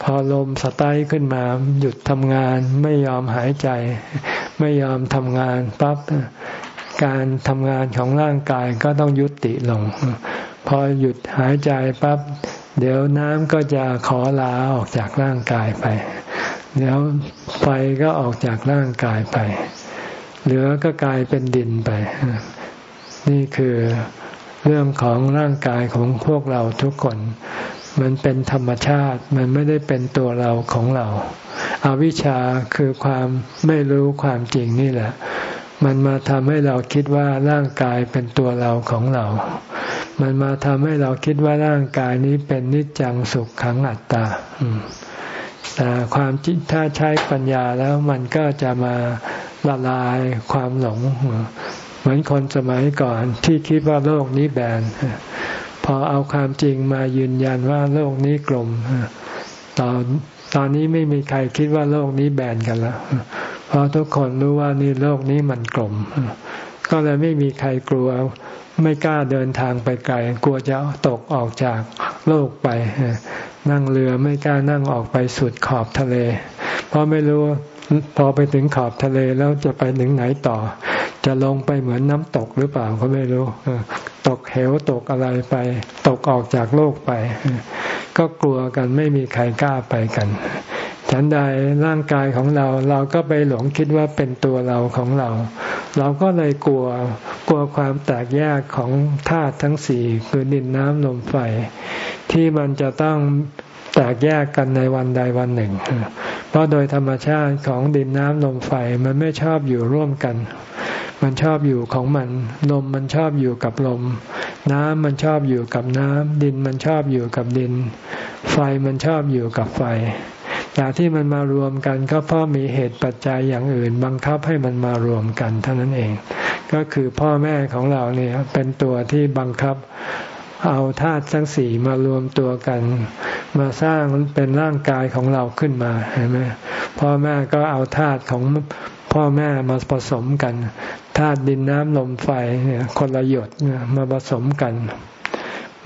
พอลมสไตล์ขึ้นมาหยุดทำงานไม่ยอมหายใจ ไม่ยอมทำงานปั๊บการทำงานของร่างกายก็ต้องยุติลง พอหยุดหายใจปั๊บ เดี๋ยวน้ำก็จะขอลาออกจากร่างกายไป เดี๋ยวไฟก็ออกจากร่างกายไป เหลือก็กลายเป็นดินไป นี่คือเรื่องของร่างกายของพวกเราทุกคน มันเป็นธรรมชาติ มันไม่ได้เป็นตัวเราของเราอาวิชชาคือความไม่รู้ความจริงนี่แหละ มันมาทำให้เราคิดว่าร่างกายเป็นตัวเราของเรา มันมาทำให้เราคิดว่าร่างกายนี้เป็นนิจจังสุขขังอัตตาแต่ความจิตถ้าใช้ปัญญาแล้วมันก็จะมาละลายความหลง เหมือนคนสมัยก่อนที่คิดว่าโลกนี้แบนพอเอาความจริงมายืนยันว่าโลกนี้กลมตอนตอนนี้ไม่มีใครคิดว่าโลกนี้แบนกันแล้วเพราะทุกคนรู้ว่านี่โลกนี้มันกลม ก็เลยไม่มีใครกลัว ไม่กล้าเดินทางไปไกล กลัวจะตกออกจากโลกไป นั่งเรือไม่กล้านั่งออกไปสุดขอบทะเล เพราะไม่รู้พอไปถึงขอบทะเลแล้วจะไปถึงไหนต่อ จะลงไปเหมือนน้ำตกหรือเปล่าก็ไม่รู้ตกเหวตกอะไรไป ตกออกจากโลกไป ก็กลัวกันไม่มีใครกล้าไปกัน ฉันใดร่างกายของเราเราก็ไปหลงคิดว่าเป็นตัวเราของเรา เราก็เลยกลัวกลัวความแตกแยกของธาตุทั้งสี่คือดินน้ำลมไฟ ที่มันจะต้องแตกแยกกันในวันใดวันหนึ่ง เพราะโดยธรรมชาติของดินน้ำลมไฟมันไม่ชอบอยู่ร่วมกัน มันชอบอยู่ของมัน ลมมันชอบอยู่กับลม น้ำมันชอบอยู่กับน้ำ ดินมันชอบอยู่กับดิน ไฟมันชอบอยู่กับไฟ แต่ที่มันมารวมกันก็เพราะมีเหตุปัจจัยอย่างอื่น บังคับให้มันมารวมกันเท่านั้นเอง ก็คือพ่อแม่ของเราเนี่ยเป็นตัวที่บังคับเอาธาตุทั้งสี่มารวมตัวกัน มาสร้างเป็นร่างกายของเราขึ้นมาเห็นไหมพ่อแม่ก็เอาธาตุของพ่อแม่มาผสมกันธาตุดินน้ำลมไฟเนี่ยคนละหยดมาผสมกัน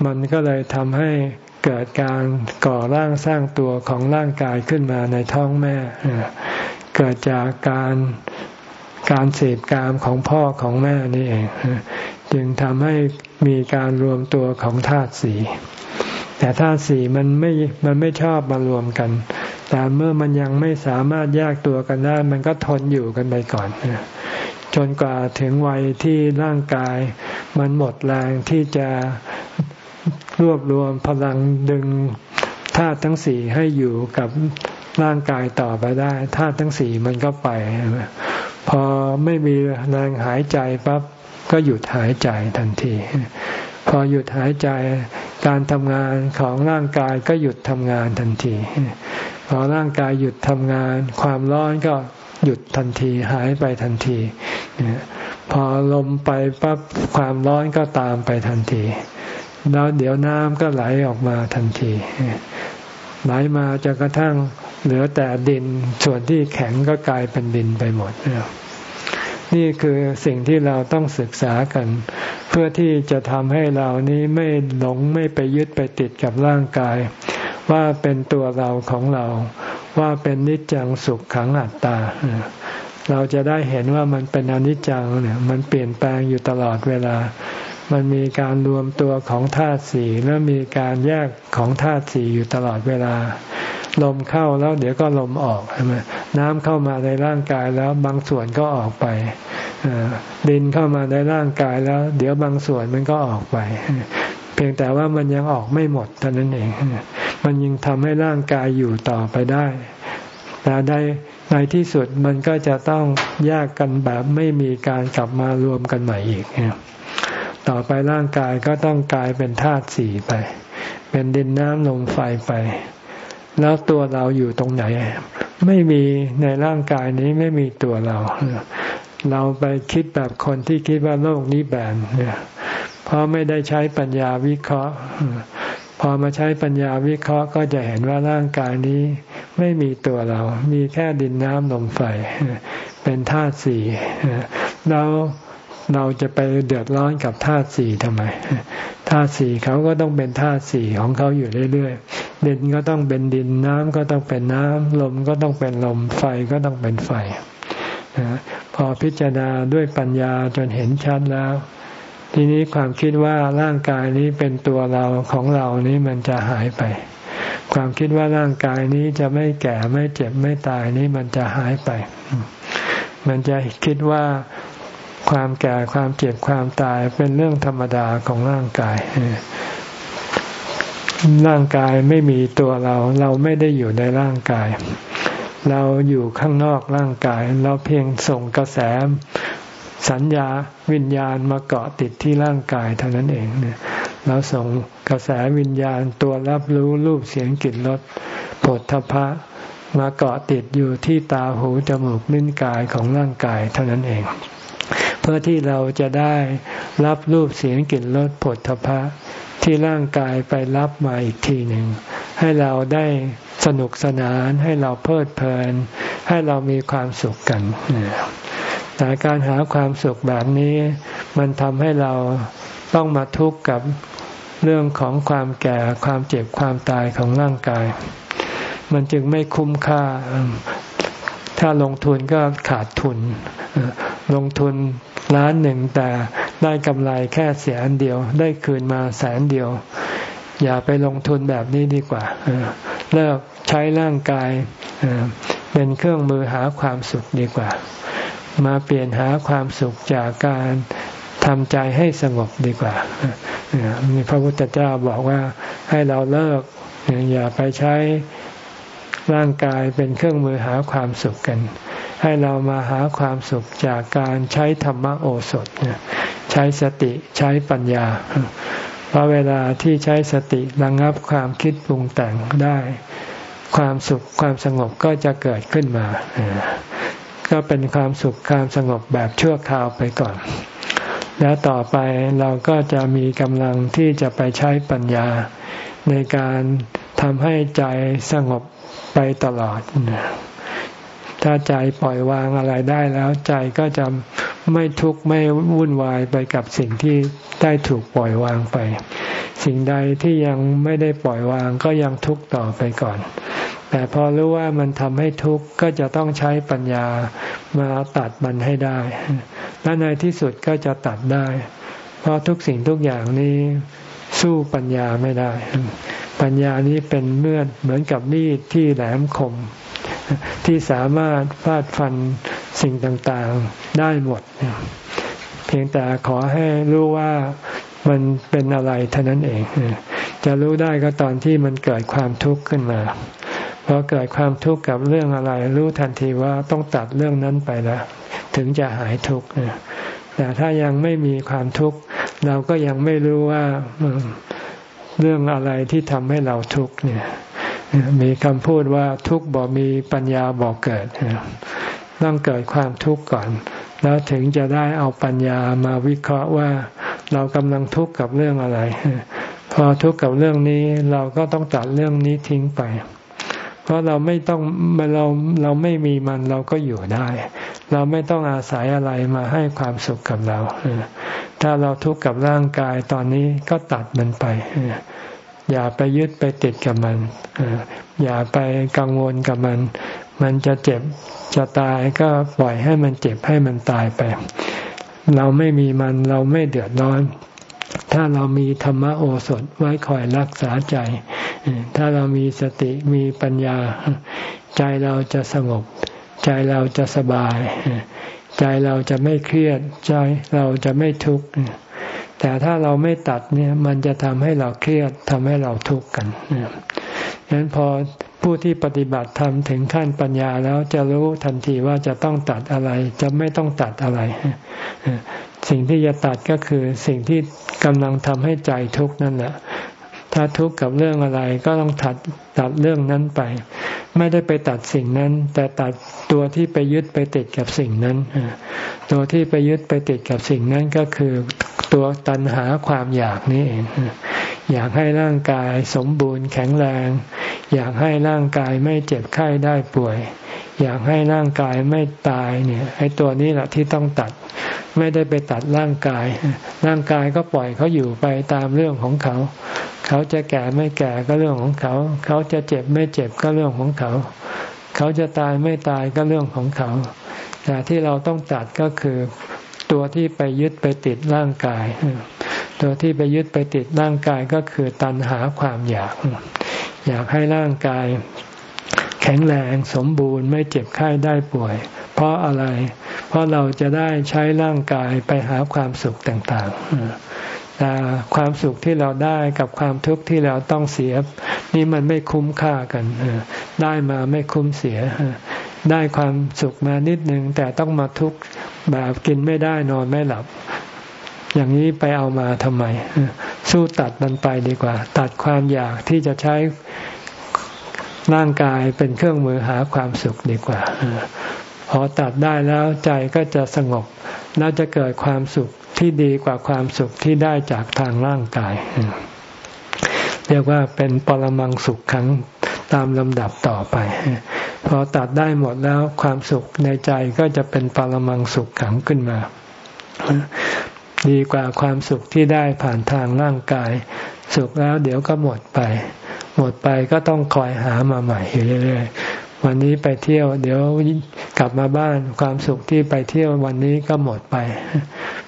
มันก็เลยทำให้ เกิดการก่อร่างสร้างตัวของร่างกายขึ้นมาในท้องแม่ เกิดจากการการเสพกามของพ่อของแม่นี่เอง จึงทำให้มีการรวมตัวของธาตุสีแต่ธาตุสีมันไม่ มันไม่ชอบมารวมกัน แต่เมื่อมันยังไม่สามารถแยกตัวกันได้ มันก็ทนอยู่กันไปก่อน จนกว่าถึงวัยที่ร่างกาย มันหมดแรงที่จะ รวบรวมพลังดึงธาตุทั้งสี่ให้อยู่กับร่างกายต่อไปได้ธาตุทั้งสี่มันก็ไป พอไม่มีแรงหายใจปั๊บก็หยุดหายใจทันที พอหยุดหายใจการทำงานของร่างกายก็หยุดทำงานทันที พอร่างกายหยุดทำงาน ความร้อนก็หยุดทันทีหายไปทันที พอลมไปปั๊บความร้อนก็ตามไปทันที แล้วเดี๋ยวน้ำก็ไหลออกมาทันที ไหลมาจนกระทั่งเหลือแต่ดินส่วนที่แข็งก็กลายเป็นดินไปหมด นี่คือสิ่งที่เราต้องศึกษากัน เพื่อที่จะทำให้เรานี้ไม่หลงไม่ไปยึดไปติดกับร่างกาย ว่าเป็นตัวเราของเรา ว่าเป็นนิจจังสุขขังอัตตาเราจะได้เห็นว่ามันเป็นอนิจจังเนี่ยมันเปลี่ยนแปลงอยู่ตลอดเวลา มันมีการรวมตัวของธาตุสี่แล้วมีการแยกของธาตุสี่อยู่ตลอดเวลา ลมเข้าแล้วเดี๋ยวก็ลมออกใช่ไหมน้ำเข้ามาในร่างกายแล้วบางส่วนก็ออกไปดินเข้ามาในร่างกายแล้ว เดี๋ยวบางส่วนมันก็ออกไป เพียงแต่ว่ามันยังออกไม่หมดเท่านั้นเอง มันยังทำให้ร่างกายอยู่ต่อไปได้แต่ในในที่สุดมันก็จะต้องแยกกันแบบไม่มีการกลับมารวมกันใหม่อีก ต่อไปร่างกายก็ต้องกลายเป็นธาตุสี่ไป เป็นดินน้ำลมไฟไป แล้วตัวเราอยู่ตรงไหน ไม่มีในร่างกายนี้ไม่มีตัวเรา เราไปคิดแบบคนที่คิดว่าโลกนี้แบนเนี่ยเพราะไม่ได้ใช้ปัญญาวิเคราะห์ พอมาใช้ปัญญาวิเคราะห์ก็จะเห็นว่าร่างกายนี้ ไม่มีตัวเรา มีแค่ดินน้ำลมไฟ เป็นธาตุสี่แล้ว เราจะไปเดือดร้อนกับธาตุสี่ทำไมธาตุสี่เขาก็ต้องเป็นธาตุสี่ของเขาอยู่เรื่อยๆดินก็ต้องเป็นดินน้ำก็ต้องเป็นน้ำลมก็ต้องเป็นลมไฟก็ต้องเป็นไฟพอพิจารณาด้วยปัญญาจนเห็นชัดแล้ว ทีนี้ความคิดว่าร่างกายนี้เป็นตัวเราของเรานี้มันจะหายไป ความคิดว่าร่างกายนี้จะไม่แก่ไม่เจ็บไม่ตายนี้มันจะหายไป มันจะคิดว่า ความแก่ความเจ็บความตายเป็นเรื่องธรรมดาของร่างกาย ร่างกายไม่มีตัวเรา เราไม่ได้อยู่ในร่างกาย เราอยู่ข้างนอกร่างกาย เราเพียงส่งกระแสสัญญาวิญญาณมาเกาะติดที่ร่างกายเท่านั้นเองเนี่ยเราส่งกระแสวิญญาณตัวรับรู้รูปเสียงกลิ่นรสผลทพะมาเกาะติดอยู่ที่ตาหูจมูกลิ้นกายของร่างกายเท่านั้นเอง เพื่อที่เราจะได้รับรูปเสียงกลิ่นรสผลทพะที่ร่างกายไปรับมาอีกทีหนึ่ง ให้เราได้สนุกสนานให้เราเพลิดเพลิน ให้เรามีความสุขกัน แต่การหาความสุขแบบนี้ มันทำให้เราต้องมาทุกข์กับเรื่องของความแก่ความเจ็บความตายของร่างกาย มันจึงไม่คุ้มค่า ถ้าลงทุนก็ขาดทุน ลงทุน ล้านหนึ่งแต่ได้กำไรแค่เสียอันเดียว ได้คืนมาแสนเดียว อย่าไปลงทุนแบบนี้ดีกว่าเลิกใช้ร่างกายเป็นเครื่องมือหาความสุขดีกว่า มาเปลี่ยนหาความสุขจากการทำใจให้สงบดีกว่ามีพระพุทธเจ้าบอกว่าให้เราเลิกอย่าไปใช้ร่างกายเป็นเครื่องมือหาความสุขกัน ให้เรามาหาความสุขจากการใช้ธรรมโอสถใช้สติใช้ปัญญา เพราะเวลาที่ใช้สติระงับความคิดปรุงแต่งได้ ความสุขความสงบก็จะเกิดขึ้นมา ก็เป็นความสุขความสงบแบบชั่วคราวไปก่อน แล้วต่อไปเราก็จะมีกำลังที่จะไปใช้ปัญญาในการทำให้ใจสงบไปตลอด ถ้าใจปล่อยวางอะไรได้แล้ว ใจก็จะไม่ทุกข์ไม่วุ่นวายไปกับสิ่งที่ได้ถูกปล่อยวางไป สิ่งใดที่ยังไม่ได้ปล่อยวางก็ยังทุกข์ต่อไปก่อน แต่พอรู้ว่ามันทำให้ทุกข์ก็จะต้องใช้ปัญญามาตัดมันให้ได้ และในที่สุดก็จะตัดได้ เพราะทุกสิ่งทุกอย่างนี้สู้ปัญญาไม่ได้ ปัญญานี้เป็นเมื่อเหมือนกับมีดที่แหลมคม ที่สามารถฟาดฟันสิ่งต่างๆได้หมด เพียงแต่ขอให้รู้ว่ามันเป็นอะไรเท่านั้นเอง จะรู้ได้ก็ตอนที่มันเกิดความทุกข์ขึ้นมาพอเกิดความทุกข์กับเรื่องอะไร รู้ทันทีว่าต้องตัดเรื่องนั้นไปแล้ว ถึงจะหายทุกข์แต่ถ้ายังไม่มีความทุกข์ เราก็ยังไม่รู้ว่าเรื่องอะไรที่ทำให้เราทุกข์เนี่ย มีคำพูดว่าทุกข์บ่ มีปัญญาบ่เกิด ต้องเกิดความทุกข์ก่อน แล้วถึงจะได้เอาปัญญามาวิเคราะห์ว่าเรากำลังทุกข์กับเรื่องอะไร พอทุกข์กับเรื่องนี้เราก็ต้องตัดเรื่องนี้ทิ้งไป เพราะเราไม่ต้องเราเราไม่มีมันเราก็อยู่ได้ เราไม่ต้องอาศัยอะไรมาให้ความสุขกับเรา ถ้าเราทุกข์กับร่างกายตอนนี้ก็ตัดมันไป อย่าไปยึดไปติดกับมันอย่าไปกังวลกับมัน มันจะเจ็บจะตายก็ปล่อยให้มันเจ็บให้มันตายไป เราไม่มีมันเราไม่เดือดร้อน ถ้าเรามีธรรมโอสถไว้คอยรักษาใจ ถ้าเรามีสติมีปัญญา ใจเราจะสงบ ใจเราจะสบาย ใจเราจะไม่เครียดใจเราจะไม่ทุกข์ แต่ถ้าเราไม่ตัดเนี่ยมันจะทำให้เราเครียดทำให้เราทุกข์กันฉะนั้นพอผู้ที่ปฏิบัติธรรมถึงขั้นปัญญาแล้วจะรู้ทันทีว่าจะต้องตัดอะไร จะไม่ต้องตัดอะไร สิ่งที่จะตัดก็คือสิ่งที่กำลังทำให้ใจทุกข์นั่นแหละถ้าทุกข์กับเรื่องอะไรก็ต้องตัดตัดเรื่องนั้นไป ไม่ได้ไปตัดสิ่งนั้น แต่ตัดตัวที่ไปยึดไปติดกับสิ่งนั้น ตัวที่ไปยึดไปติดกับสิ่งนั้นก็คือ ตัวตัณหาความอยากนี่เองอยากให้ร่างกายสมบูรณ์แข็งแรง อยากให้ร่างกายไม่เจ็บไข้ได้ป่วย อยากให้ร่างกายไม่ตายเนี่ยไอ้ตัวนี้แหละที่ต้องตัด ไม่ได้ไปตัดร่างกาย ร่างกายก็ปล่อยเขาอยู่ไปตามเรื่องของเขา เขาจะแก่ไม่แก่ก็เรื่องของเขา เขาจะเจ็บไม่เจ็บก็เรื่องของเขา เขาจะตายไม่ตายก็เรื่องของเขาแต่ที่เราต้องตัดก็คือ ตัวที่ไปยึดไปติดร่างกาย ตัวที่ไปยึดไปติดร่างกายก็คือตัณหาความอยาก อยากให้ร่างกาย แข็งแรงสมบูรณ์ไม่เจ็บไข้ได้ป่วย เพราะอะไร เพราะเราจะได้ใช้ร่างกายไปหาความสุขต่างๆแต่ความสุขที่เราได้กับความทุกข์ที่เราต้องเสีย นี่มันไม่คุ้มค่ากันได้มาไม่คุ้มเสีย ได้ความสุขมานิดหนึ่งแต่ต้องมาทุกข์แบบกินไม่ได้นอนไม่หลับ อย่างนี้ไปเอามาทำไม สู้ตัดมันไปดีกว่า ตัดความอยากที่จะใช้ร่างกายเป็นเครื่องมือหาความสุขดีกว่าพอตัดได้แล้วใจก็จะสงบ แล้วจะเกิดความสุขที่ดีกว่าความสุขที่ได้จากทางร่างกายเรียกว่าเป็นปรมังสุขขังตามลำดับต่อไป พอตัดได้หมดแล้วความสุขในใจก็จะเป็นปรมังสุขขังขึ้นมา ดีกว่าความสุขที่ได้ผ่านทางร่างกาย สุขแล้วเดี๋ยวก็หมดไป หมดไปก็ต้องคอยหามาใหม่อยู่เรื่อยๆวันนี้ไปเที่ยว เดี๋ยวกลับมาบ้านความสุขที่ไปเที่ยววันนี้ก็หมดไป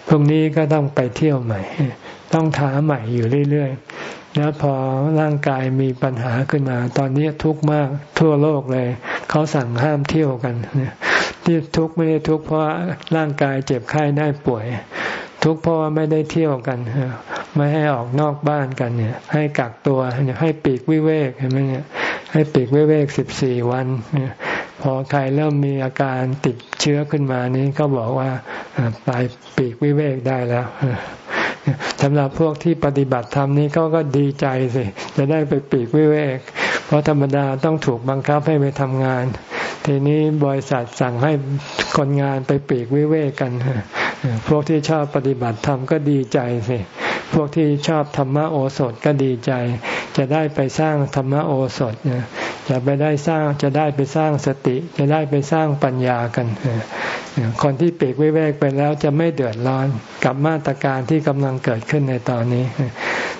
พรุ่งนี้ก็ต้องไปเที่ยวใหม่ ต้องถาใหม่อยู่เรื่อยๆ แล้วพอร่างกายมีปัญหาขึ้นมา ตอนนี้ทุกข์มากทั่วโลกเลย เขาสั่งห้ามเที่ยวกันที่ทุกข์ไม่ได้ทุกข์เพราะร่างกายเจ็บไข้ได้ป่วย ทุกข์เพราะว่าไม่ได้เที่ยวกันไม่ให้ออกนอกบ้านกันเนี่ย ให้กักตัวให้ปีกวิเวกเห็นไหมเนี่ยให้ปีกวิเวกสิบสี่วันพอใครเริ่มมีอาการติดเชื้อขึ้นมานี้ก็บอกว่าไปปีกวิเวกได้แล้ว สำหรับพวกที่ปฏิบัติธรรมนี้เขาก็ดีใจสิจะได้ไปปีกวิเวก เพราะธรรมดาต้องถูกบังคับให้ไปทำงาน ทีนี้บริษัทสั่งให้คนงานไปปีกวิเวกกัน พวกที่ชอบปฏิบัติธรรมก็ดีใจสิ พวกที่ชอบธรรมโอสถก็ดีใจ จะได้ไปสร้างธรรมโอสถจะไปได้สร้างจะได้ไปสร้างสติ จะได้ไปสร้างปัญญากัน คนที่เปีกวิเวกไปแล้วจะไม่เดือดร้อนกับมาตรการที่กำลังเกิดขึ้นในตอนนี้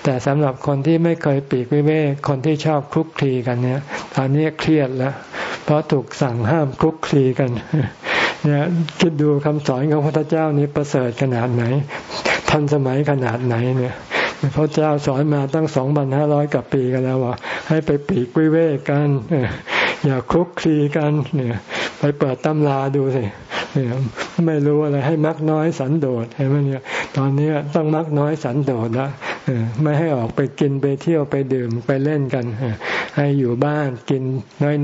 แต่สำหรับคนที่ไม่เคยปีกวิเวกคนที่ชอบคลุกคลีกันเนี่ยตอนนี้เครียดแล้ว เพราะถูกสั่งห้ามคลุกคลีกันเนี่ยคิดดูคำสอนของพระพุทธเจ้านี้ประเสริฐขนาดไหน ทันสมัยขนาดไหนเนี่ยพระเจ้าสอนมาตั้งสองพันห้าร้อยกว่าปีกันแล้วว่า ให้ไปปีกวิเวกกันอย่าคลุกคลีกันเนี่ย ไปเปิดตำราดูสิไม่รู้อะไรให้มักน้อยสันโดษเห็นไหมเนี่ย ตอนนี้ต้องมักน้อยสันโดษละไม่ให้ออกไปกินไปเที่ยวไปดื่มไปเล่นกันให้อยู่บ้านกิน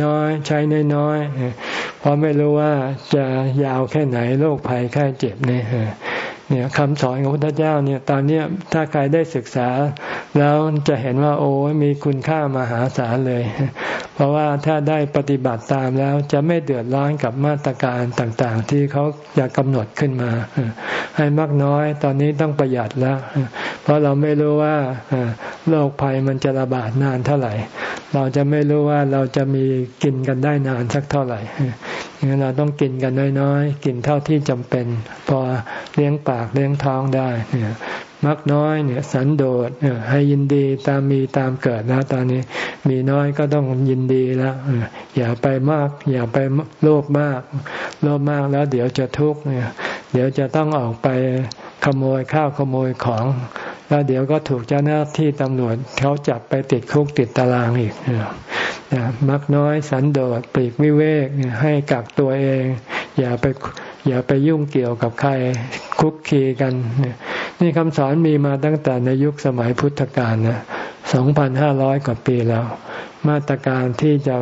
น้อยๆ ใช้น้อยๆเพราะไม่รู้ว่าจะยาวแค่ไหนโรคภัยไข้เจ็บเนี่ย เนี่ยคำสอนของพระพุทธเจ้าเนี่ยตอนนี้ถ้าใครได้ศึกษา แล้วจะเห็นว่าโอ้มีคุณค่ามหาศาลเลย เพราะว่าถ้าได้ปฏิบัติตามแล้วจะไม่เดือดร้อนกับมาตรการต่างๆ ที่เขาจะกำหนดขึ้นมา ให้มากน้อยตอนนี้ต้องประหยัดแล้ว เพราะเราไม่รู้ว่าโรคภัยมันจะระบาดนานเท่าไหร่ เราจะไม่รู้ว่าเราจะมีกินกันได้นานสักเท่าไหร่ งั้นเราต้องกินกันน้อยๆ กินเท่าที่จำเป็น พอเลี้ยงปากเลี้ยงท้องได้เนี่ยมักน้อยเนี่ยสันโดษให้ยินดีตามมีตามเกิดนะตอนนี้ มีน้อยก็ต้องยินดีแล้วอย่าไปมาก อย่าไปโลภมาก โลภมากแล้วเดี๋ยวจะทุกข์เนี่ยเดี๋ยวจะต้องออกไปขโมยข้าวขโมยของ แล้วเดี๋ยวก็ถูกเจ้าหน้าที่ตำรวจเขาจับไปติดคุกติดตารางอีกมักน้อยสันโดษปลีกวิเวกให้กักตัวเอง อย่าไปอย่าไปยุ่งเกี่ยวกับใครคุกคีกันนี่คำสอนมีมาตั้งแต่ในยุคสมัยพุทธกาลนะสองพันห้าร้อยกว่าปีแล้ว มาตรการที่จะ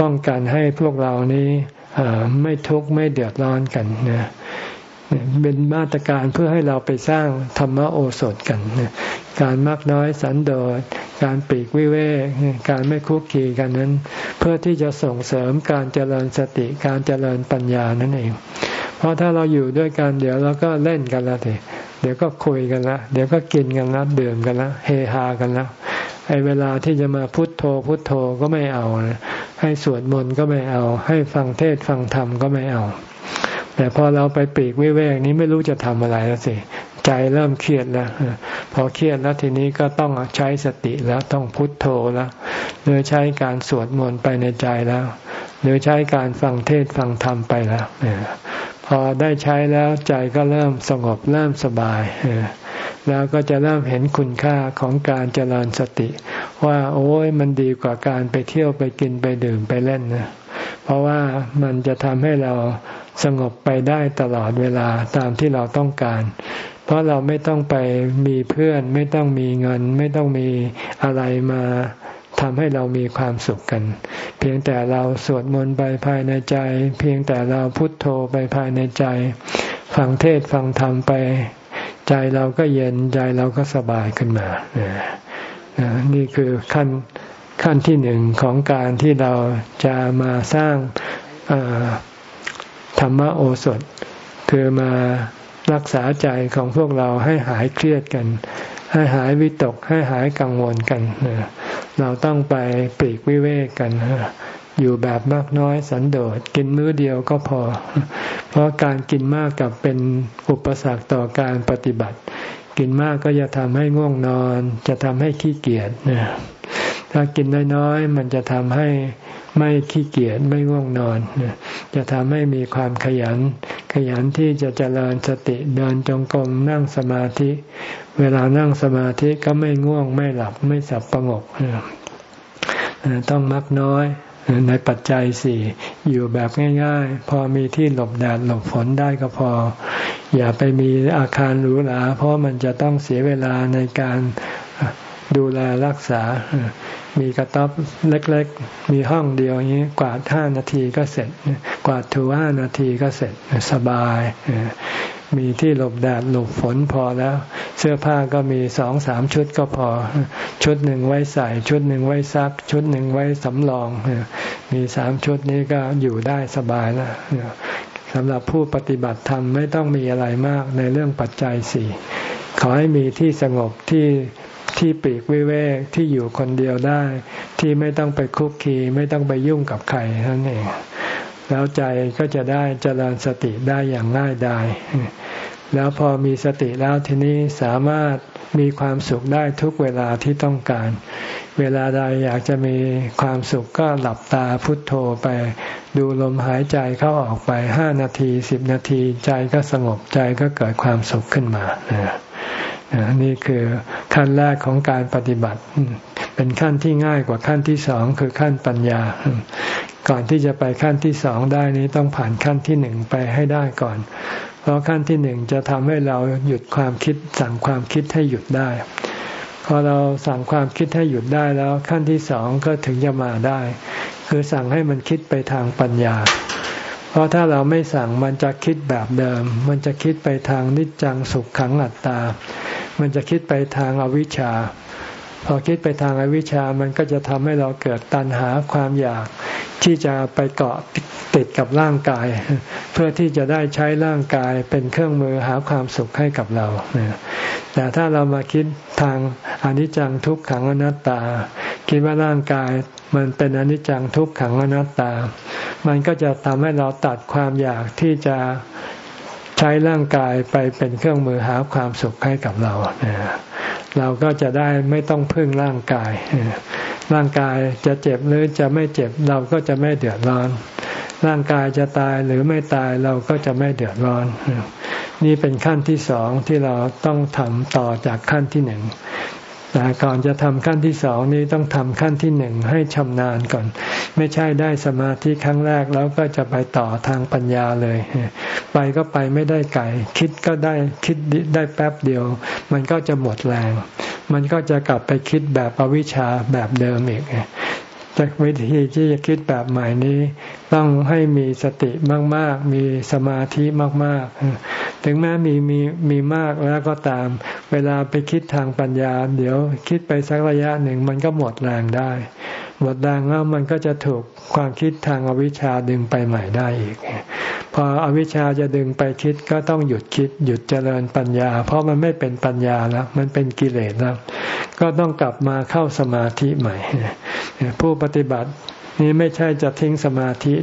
ป้องกันให้พวกเรานี้ไม่ทุกข์ไม่เดือดร้อนกันนะ เป็นมาตรการเพื่อให้เราไปสร้างธรรมโอสถกัน การมากน้อยสันโดษ การปีกวิเวกการไม่คุกคีกันนั้น เพื่อที่จะส่งเสริมการเจริญสติการเจริญปัญญานั่นเอง เพราะถ้าเราอยู่ด้วยกันเดี๋ยวเราก็เล่นกันละทีเดี๋ยวก็คุยกันละ เดี๋ยวก็กินกันละดื่มกันละ เฮฮากันละไอ้เวลาที่จะมาพุทโธพุทโธก็ไม่เอา ให้สวดมนต์ก็ไม่เอา ให้ฟังเทศฟังธรรมก็ไม่เอา แต่พอเราไปปีกวิเวกนี้ไม่รู้จะทำอะไรแล้วสิใจเริ่มเครียดแล้วพอเครียดแล้วทีนี้ก็ต้องใช้สติแล้วต้องพุทโธแล้วหรือใช้การสวดมนต์ไปในใจแล้ว หรือใช้การฟังเทศฟังธรรมไปแล้วพอได้ใช้แล้วใจก็เริ่มสงบเริ่มสบายแล้วก็จะเริ่มเห็นคุณค่าของการเจริญสติ ว่าโอ้ยมันดีกว่าการไปเที่ยวไปกินไปดื่มไปเล่นนะเพราะว่ามันจะทำให้เรา สงบไปได้ตลอดเวลาตามที่เราต้องการ เพราะเราไม่ต้องไปมีเพื่อน ไม่ต้องมีเงิน ไม่ต้องมีอะไรมาทำให้เรามีความสุขกัน เพียงแต่เราสวดมนต์ไปภายในใจ เพียงแต่เราพุทโธไปภายในใจ ฟังเทศฟังธรรมไป ใจเราก็เย็นใจเราก็สบายขึ้นมานี่คือขั้นขั้นที่หนึ่งของการที่เราจะมาสร้าง ธรรมโอสถ คือมารักษาใจของพวกเราให้หายเครียดกัน ให้หายวิตก ให้หายกังวลกัน เราต้องไปปลีกวิเวกกัน อยู่แบบมากน้อยสันโดษกินมื้อเดียวก็พอ เพราะการกินมากกับเป็นอุปสรรคต่อการปฏิบัติ กินมากก็จะทำให้ง่วงนอน จะทำให้ขี้เกียจนะถ้ากินน้อยๆมันจะทำให้ ไม่ขี้เกียจไม่ง่วงนอน จะทำให้มีความขยัน ขยันที่จะเจริญสติเดินจงกรมนั่งสมาธิ เวลานั่งสมาธิก็ไม่ง่วงไม่หลับไม่สับประงกต้องมักน้อยในปัจจัยสี่อยู่แบบง่ายๆ พอมีที่หลบแดดหลบฝนได้ก็พอ อย่าไปมีอาคารหรูหราเพราะมันจะต้องเสียเวลาในการ ดูแลรักษา มีกระต๊อบเล็กๆ มีห้องเดียวอย่างนี้ กวาดห้านาทีก็เสร็จ กวาดถูห้านาทีก็เสร็จสบาย มีที่หลบแดดหลบฝนพอแล้ว เสื้อผ้าก็มีสองสามชุดก็พอ ชุดหนึ่งไว้ใส่ ชุดหนึ่งไว้ซัก ชุดหนึ่งไว้สำรอง มีสามชุดนี้ก็อยู่ได้สบายแล้วสำหรับผู้ปฏิบัติธรรมไม่ต้องมีอะไรมากในเรื่องปัจจัยสี่ขอให้มีที่สงบที่ ที่ปีกวิเวกที่อยู่คนเดียวได้ ที่ไม่ต้องไปคุกคีไม่ต้องไปยุ่งกับใครนั่นเองแล้วใจก็จะได้เจริญสติได้อย่างง่ายดาย แล้วพอมีสติแล้วทีนี้สามารถมีความสุขได้ทุกเวลาที่ต้องการ เวลาใดอยากจะมีความสุขก็หลับตาพุทโธไป ดูลมหายใจเข้าออกไปห้านาทีสิบนาทีใจก็สงบใจก็เกิดความสุขขึ้นมา นี่คือขั้นแรกของการปฏิบัติ เป็นขั้นที่ง่ายกว่าขั้นที่สองคือขั้นปัญญา ก่อนที่จะไปขั้นที่สองได้นี้ต้องผ่านขั้นที่หนึ่งไปให้ได้ก่อน เพราะขั้นที่หนึ่งจะทำให้เราหยุดความคิด สั่งความคิดให้หยุดได้ พอเราสั่งความคิดให้หยุดได้แล้วขั้นที่สองก็ถึงจะมาได้ คือสั่งให้มันคิดไปทางปัญญา เพราะถ้าเราไม่สั่งมันจะคิดแบบเดิม มันจะคิดไปทางนิจจังสุขขังอัตตา มันจะคิดไปทางอวิชชา พอคิดไปทางอวิชชามันก็จะทำให้เราเกิดตัณหาความอยากที่จะไปเกาะติดกับร่างกาย เพื่อที่จะได้ใช้ร่างกายเป็นเครื่องมือหาความสุขให้กับเรา แต่ถ้าเรามาคิดทางอนิจจังทุกขังอนัตตา คิดว่าร่างกายมันเป็นอนิจจังทุกขังอนัตตา มันก็จะทำให้เราตัดความอยากที่จะใช้ร่างกายไปเป็นเครื่องมือหาความสุขให้กับเรา เราก็จะได้ไม่ต้องพึ่งร่างกาย ร่างกายจะเจ็บหรือจะไม่เจ็บเราก็จะไม่เดือดร้อน ร่างกายจะตายหรือไม่ตายเราก็จะไม่เดือดร้อน นี่เป็นขั้นที่สองที่เราต้องทำต่อจากขั้นที่หนึ่ง แต่ก่อนจะทำขั้นที่สองนี้ต้องทำขั้นที่หนึ่งให้ชำนาญก่อน ไม่ใช่ได้สมาธิครั้งแรกแล้วก็จะไปต่อทางปัญญาเลย ไปก็ไปไม่ได้ไกลคิดก็ได้คิดได้แป๊บเดียว มันก็จะหมดแรง มันก็จะกลับไปคิดแบบอวิชชาแบบเดิมอีก จากวิธีที่จะคิดแบบใหม่นี้ ต้องให้มีสติมาก ๆ มีสมาธิมาก ๆ ถึงแม้มีมีมีมากแล้วก็ตาม เวลาไปคิดทางปัญญา เดี๋ยวคิดไปสักระยะหนึ่งมันก็หมดแรงได้ หมดแรงแล้วมันก็จะถูกความคิดทางอวิชชาดึงไปใหม่ได้อีก พออวิชชาจะดึงไปคิดก็ต้องหยุดคิด หยุดเจริญปัญญา เพราะมันไม่เป็นปัญญาแล้ว มันเป็นกิเลสแล้วก็ต้องกลับมาเข้าสมาธิใหม่ ผู้ปฏิบัตินี้ไม่ใช่จะทิ้งสมาธิ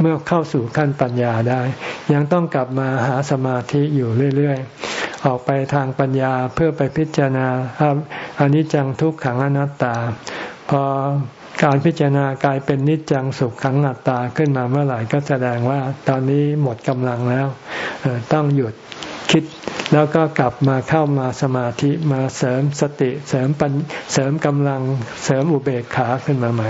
เมื่อเข้าสู่ขั้นปัญญาได้ ยังต้องกลับมาหาสมาธิอยู่เรื่อยๆ ออกไปทางปัญญาเพื่อไปพิจารณาอนิจจังทุกขังอนัตตา พอ การพิจารณากลายเป็นนิจจังสุขขังนัตตาขึ้นมาเมื่อไหร่ก็แสดงว่าตอนนี้หมดกำลังแล้วต้องหยุดคิดแล้วก็กลับมาเข้ามาสมาธิมาเสริมสติเสริมปัญเสริมกำลังเสริมอุเบกขาขึ้นมาใหม่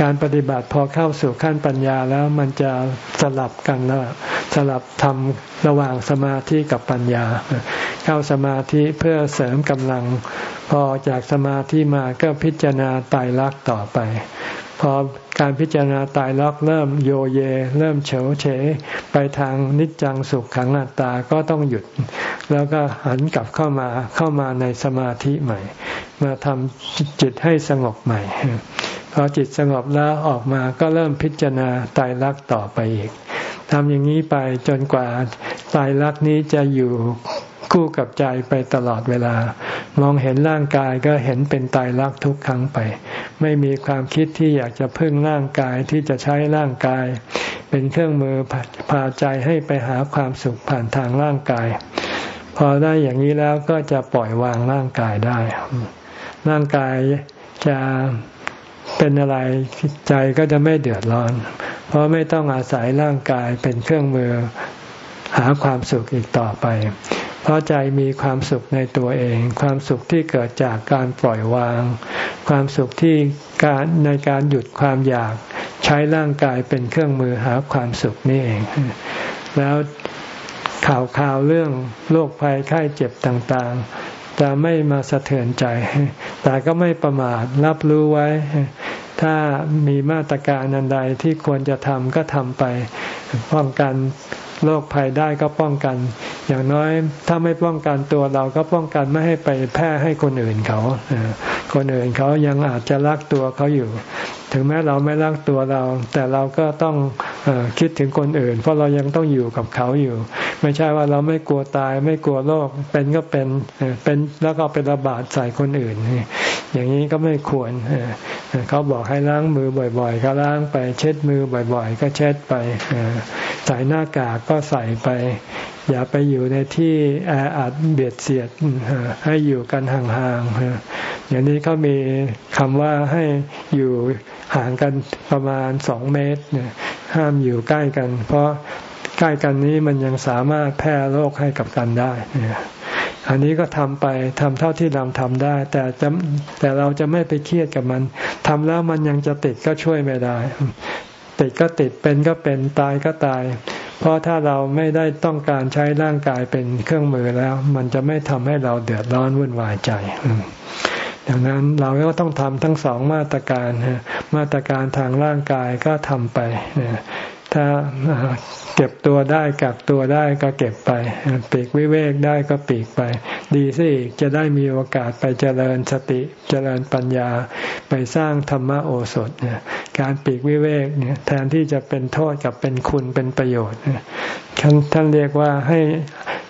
การปฏิบัติพอเข้าสู่ขั้นปัญญาแล้วมันจะสลับกันแล้วสลับทำระหว่างสมาธิกับปัญญา เข้าสมาธิเพื่อเสริมกำลัง พอจากสมาธิมาก็พิจารณาตายรักต่อไป พอการพิจารณาตายรักเริ่มโยเย เริ่มเฉวเฉ ไปทางนิจจังสุขขังอัตตาก็ต้องหยุด แล้วก็หันกลับเข้ามาเข้ามาในสมาธิใหม่ มาทำจิตให้สงบใหม่ พอจิตสงบแล้วออกมาก็เริ่มพิจารณาตายรักต่อไปอีกทำอย่างนี้ไปจนกว่าตายรักนี้จะอยู่คู่กับใจไปตลอดเวลา มองเห็นร่างกายก็เห็นเป็นตายรักทุกครั้งไป ไม่มีความคิดที่อยากจะพึ่งร่างกายที่จะใช้ร่างกาย เป็นเครื่องมือพาใจให้ไปหาความสุขผ่านทางร่างกาย พอได้อย่างนี้แล้วก็จะปล่อยวางร่างกายได้ ร่างกายจะ เป็นอะไรใจก็จะไม่เดือดร้อน เพราะไม่ต้องอาศัยร่างกายเป็นเครื่องมือหาความสุขอีกต่อไป เพราะใจมีความสุขในตัวเอง ความสุขที่เกิดจากการปล่อยวาง ความสุขที่การในการหยุดความอยาก ใช้ร่างกายเป็นเครื่องมือหาความสุขนี่เอง แล้วข่าวข่าวเรื่องโรคภัยไข้เจ็บต่างๆ จะไม่มาสะเทือนใจ แต่ก็ไม่ประมาทรับรู้ไว้ ถ้ามีมาตรการอันใดที่ควรจะทำก็ทำไป ป้องกันโรคภัยได้ก็ป้องกัน อย่างน้อยถ้าไม่ป้องกันตัวเราก็ป้องกันไม่ให้ไปแพร่ให้คนอื่นเขา คนอื่นเขายังอาจจะรักตัวเขาอยู่ ถึงแม้เราไม่รักตัวเรา แต่เราก็ต้องอคิดถึงคนอื่น เพราะเรายังต้องอยู่กับเขาอยู่ ไม่ใช่ว่าเราไม่กลัวตาย ไม่กลัวโรคเป็นก็เป็นเป็นแล้วก็เป็นระบาดใส่คนอื่น อย่างนี้ก็ไม่ควรเขาบอกให้ล้างมือบ่อย ๆ ก็ล้างไปเช็ดมือบ่อยๆ ก็เช็ดไปใส่หน้ากากก็ใส่ไป อย่าไปอยู่ในที่แออัดเบียดเสียดให้อยู่กันห่างๆ อย่างนี้เขามีคำว่าให้อยู่ห่างกันประมาณสองเมตรเนี่ยห้ามอยู่ใกล้กัน เพราะใกล้กันนี้มันยังสามารถแพร่โรคให้กับกันได้อันนี้ก็ทำไปทำเท่าที่เราทำได้ แต่จะแต่เราจะไม่ไปเครียดกับมันทำแล้วมันยังจะติดก็ช่วยไม่ได้ ติดก็ติดเป็นก็เป็นตายก็ตาย เพราะถ้าเราไม่ได้ต้องการใช้ร่างกายเป็นเครื่องมือแล้ว มันจะไม่ทำให้เราเดือดร้อนวุ่นวายใจ ดังนั้นเราก็ต้องทำทั้งสองมาตรการมาตรการทางร่างกายก็ทำไปถ้าเก็บตัวได้กักตัวได้ก็เก็บไปปีกวิเวกได้ก็ปีกไป ดีสิจะได้มีโอกาสไปเจริญสติเจริญปัญญาไปสร้างธรรมโอสถเนี่ยการปีกวิเวกเนี่ยแทนที่จะเป็นโทษกับเป็นคุณเป็นประโยชน์ท่านท่านเรียกว่าให้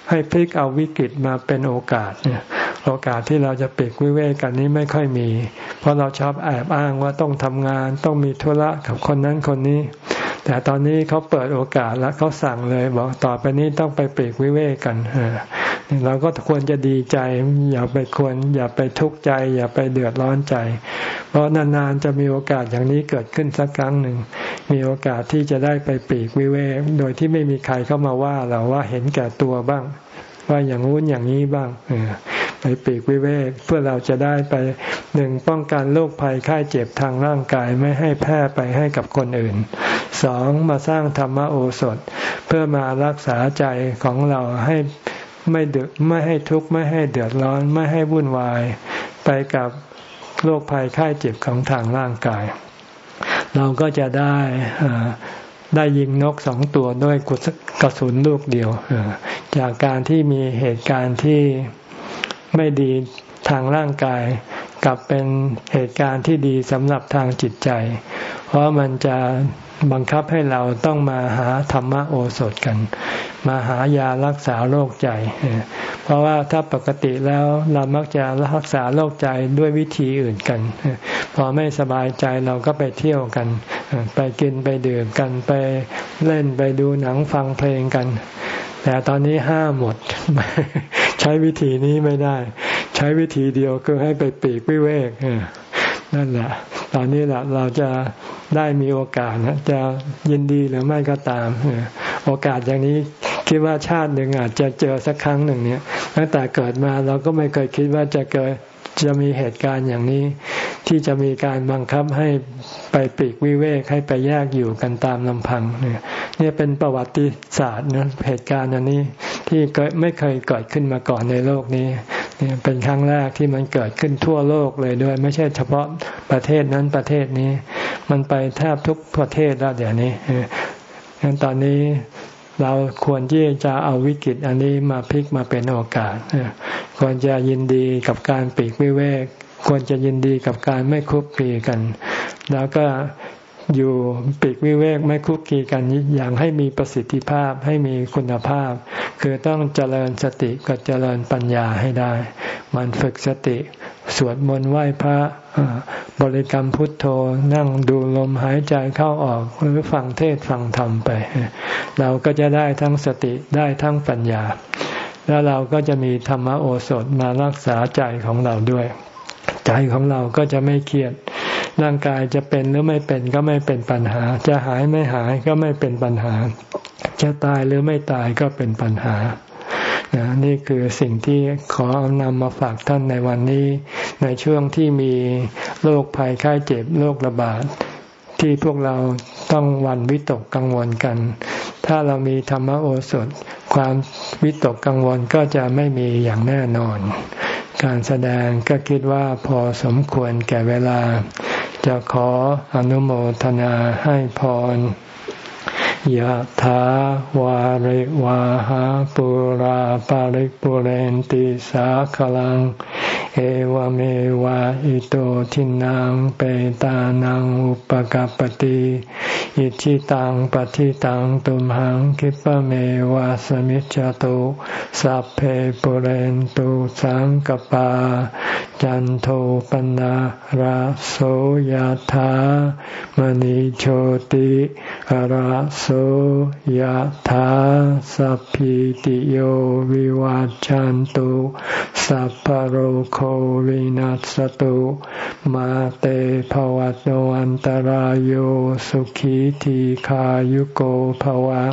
ให้พลิกเอาวิกฤตมาเป็นโอกาสเนี่ย โอกาสที่เราจะปีกวิเวกกันนี้ไม่ค่อยมี เพราะเราชอบแอบอ้างว่าต้องทำงานต้องมีธุระกับคนนั้นคนนี้ แต่ตอนนี้เขาเปิดโอกาสแล้วเขาสั่งเลยบอกต่อไปนี้ต้องไปปีกวิเวกกันเราก็ควรจะดีใจ อย่าไปควร อย่าไปทุกข์ใจ อย่าไปเดือดร้อนใจ เพราะนานๆจะมีโอกาสอย่างนี้เกิดขึ้นสักครั้งหนึ่ง มีโอกาสที่จะได้ไปปีกวิเวกโดยที่ไม่มีใครเข้ามาว่าเราว่าเห็นแก่ตัวบ้าง ว่าอย่างงู้นอย่างนี้บ้างไปปีกวิเวกเพื่อเราจะได้ไปหนึ่งป้องกันโรคภัยไข้เจ็บทางร่างกายไม่ให้แพร่ไปให้กับคนอื่นสองมาสร้างธรรมโอสถ เพื่อมารักษาใจของเราให้ไม่เดือดไม่ให้ทุกข์ไม่ให้เดือดร้อนไม่ให้วุ่นวาย ไปกับโรคภัยไข้เจ็บของทางร่างกาย เราก็จะได้ ได้ยิงนกสองตัวด้วยกระสุนลูกเดียวจากการที่มีเหตุการณ์ที่ไม่ดีทางร่างกาย กลับเป็นเหตุการณ์ที่ดีสำหรับทางจิตใจ เพราะมันจะบังคับให้เราต้องมาหาธรรมโอสถกัน มาหายารักษาโรคใจ เพราะว่าถ้าปกติแล้วเรามักจะรักษาโรคใจด้วยวิธีอื่นกัน พอไม่สบายใจเราก็ไปเที่ยวกัน ไปกินไปดื่มกันไปเล่นไปดูหนังฟังเพลงกัน แต่ตอนนี้ห้ามหมด ใช้วิธีนี้ไม่ได้ ใช้วิธีเดียวคือให้ไปปีกวิเวกนั่นแหละ ตอนนี้แหละเราจะได้มีโอกาสนะจะยินดีหรือไม่ก็ตาม โอกาสอย่างนี้คิดว่าชาติหนึ่งอาจจะเจอสักครั้งหนึ่งเนี่ยตั้งแต่เกิดมาเราก็ไม่เคยคิดว่าจะเกิดจะมีเหตุการณ์อย่างนี้ ที่จะมีการบังคับให้ไปปีกวิเวกให้ไปแยกอยู่กันตามลำพังเนี่ยนี่เป็นประวัติศาสตร์นะเหตุการณ์อันนี้ที่ไม่เคยเกิดขึ้นมาก่อนในโลกนี้ เนี่ยเป็นครั้งแรกที่มันเกิดขึ้นทั่วโลกเลยด้วย ไม่ใช่เฉพาะประเทศนั้นประเทศนี้ มันไปแทบทุกประเทศแล้วเดี๋ยวนี้งั้นตอนนี้เราควรที่จะเอาวิกฤตอันนี้มาพลิกมาเป็นโอกาสควรจะยินดีกับการปีกวิเวก ควรจะยินดีกับการไม่คุกคีกัน แล้วก็ อยู่ปีกวิเวกไม่คุกคีกันอย่างให้มีประสิทธิภาพให้มีคุณภาพ คือต้องเจริญสติกับเจริญปัญญาให้ได้ มันฝึกสติ สวดมนต์ไหว้พระบริกรรมพุทโธนั่งดูลมหายใจเข้าออกหรือฟังเทศฟังธรรมไป เราก็จะได้ทั้งสติได้ทั้งปัญญา แล้วเราก็จะมีธรรมโอสถมารักษาใจของเราด้วย ใจของเราก็จะไม่เครียด ร่างกายจะเป็นหรือไม่เป็นก็ไม่เป็นปัญหา จะหายไม่หายก็ไม่เป็นปัญหา จะตายหรือไม่ตายก็เป็นปัญหานี่คือสิ่งที่ขอนำมาฝากท่านในวันนี้ ในช่วงที่มีโรคภัยไข้เจ็บโรคระบาด ที่พวกเราต้องวันวิตกกังวลกัน ถ้าเรามีธรรมโอสถ ความวิตกกังวลก็จะไม่มีอย่างแน่นอน การแสดงก็คิดว่าพอสมควรแก่เวลา จะขออนุโมทนาให้พรยะถาวาริวาหาปุราปาริปุเรนติสาขลัง เอวเมวะอิโตทินังเปตานังอุปกัปติอิชิตังปฏิตังตุมหังคิปะเมวะสมิจจตุสัพเพปุเรนตุสังกปาจันโทปนะราโสยธามณิโชติราโสยธาสัพพิติโยวิวัจจันตุสัพพโรโควินัสตุมาเตภวัตวันตารโยสุขีทีขายุโกภวะ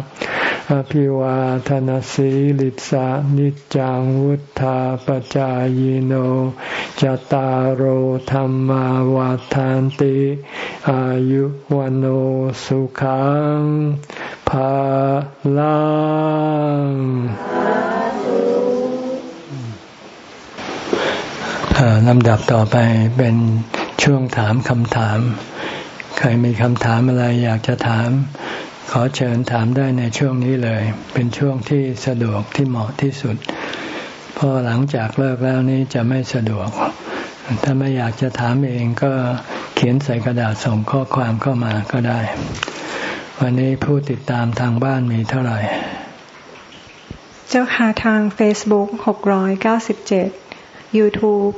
อภิวาทนสีลิสานิจังวุธาปจายโนจตารโหธรรมวาทานติอายุวันโอสุขังภาลังลำดับต่อไปเป็นช่วงถามคำถาม ใครมีคำถามอะไรอยากจะถาม ขอเชิญถามได้ในช่วงนี้เลย เป็นช่วงที่สะดวกที่เหมาะที่สุด เพราะหลังจากเลิกแล้วนี้จะไม่สะดวก ถ้าไม่อยากจะถามเองก็เขียนใส่กระดาษส่งข้อความเข้ามาก็ได้ วันนี้ผู้ติดตามทางบ้านมีเท่าไหร่ เจ้าค่ะทาง Facebook 697 YouTube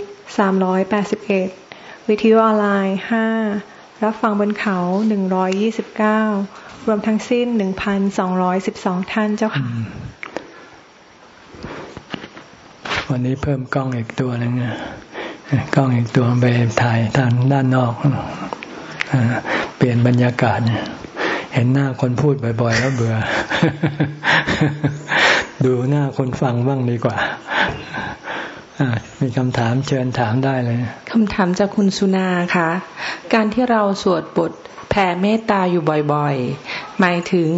381 วิทยุออนไลน์ 5 รับฟังบนเขา 129 รวมทั้งสิ้นหนึ่งพันสองร้อยสิบสองท่านเจ้าค่ะ วันนี้เพิ่มกล้องอีกตัวหนึ่งกล้องอีกตัวไปถ่ายทางด้านนอกเปลี่ยนบรรยากาศ เห็นหน้าคนพูดบ่อยๆ แล้วเบื่อ ดูหน้าคนฟังบ้างดีกว่า มีคำถามเชิญถามได้เลยคำถามจากคุณสุนาค่ะ การที่เราสวดบทแผ่เมตตาอยู่บ่อยๆ หมายถึง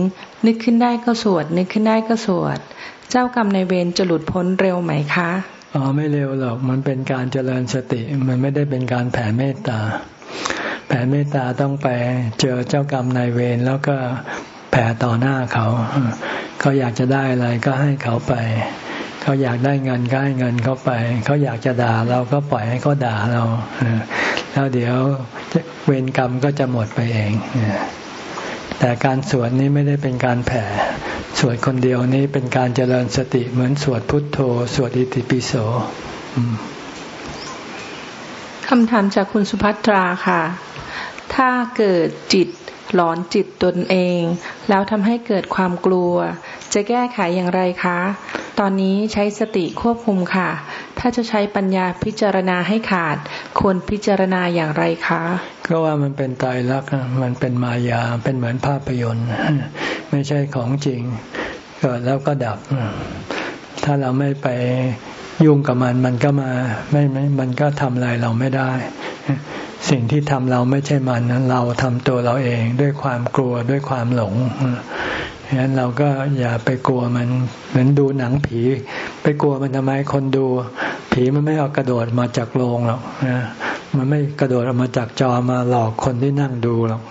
นึกขึ้นได้ก็สวด นึกขึ้นได้ก็สวด เจ้ากรรมในเวรจะหลุดพ้นเร็วไหมคะอ๋อไม่เร็วหรอกมันเป็นการเจริญสติ มันไม่ได้เป็นการแผ่เมตตา แผ่เมตตาต้องไปเจอเจ้ากรรมนายเวรแล้วก็แผ่ต่อหน้าเขาเขาอยากจะได้อะไรก็ให้เขาไป เขาอยากได้เงินก็ให้เงินเขาไป เขาอยากจะด่าเราก็ปล่อยให้เขาด่าเราแล้วเดี๋ยวเวรกรรมก็จะหมดไปเองแต่การสวดนี้ไม่ได้เป็นการแผ่ สวดคนเดียวนี้เป็นการเจริญสติเหมือนสวดพุทโธ สวดอิติปิโสคำถามจากคุณสุภัตราค่ะ ถ้าเกิดจิต หลอนจิตตนเอง แล้วทำให้เกิดความกลัว จะแก้ไขอย่างไรคะ ตอนนี้ใช้สติควบคุมค่ะ ถ้าจะใช้ปัญญาพิจารณาให้ขาด ควรพิจารณาอย่างไรคะ ก็ว่ามันเป็นตายรักมันเป็นมายาเป็นเหมือนภาพยนตร์ ไม่ใช่ของจริง เกิดแล้วก็ดับ ถ้าเราไม่ไปยุ่งกับมันมันก็มาไม่ไม่มันก็ทำอะไรเราไม่ได้ สิ่งที่ทำเราไม่ใช่มันเราทำตัวเราเองด้วยความกลัวด้วยความหลงฉะนั้นเราก็อย่าไปกลัวมันเหมือนดูหนังผี ไปกลัวมันทำไมคนดู ผีมันไม่เอากระโดดมาจากโรงหรอกมันไม่กระโดดออกมาจากจอมาหลอกคนที่นั่งดูหรอก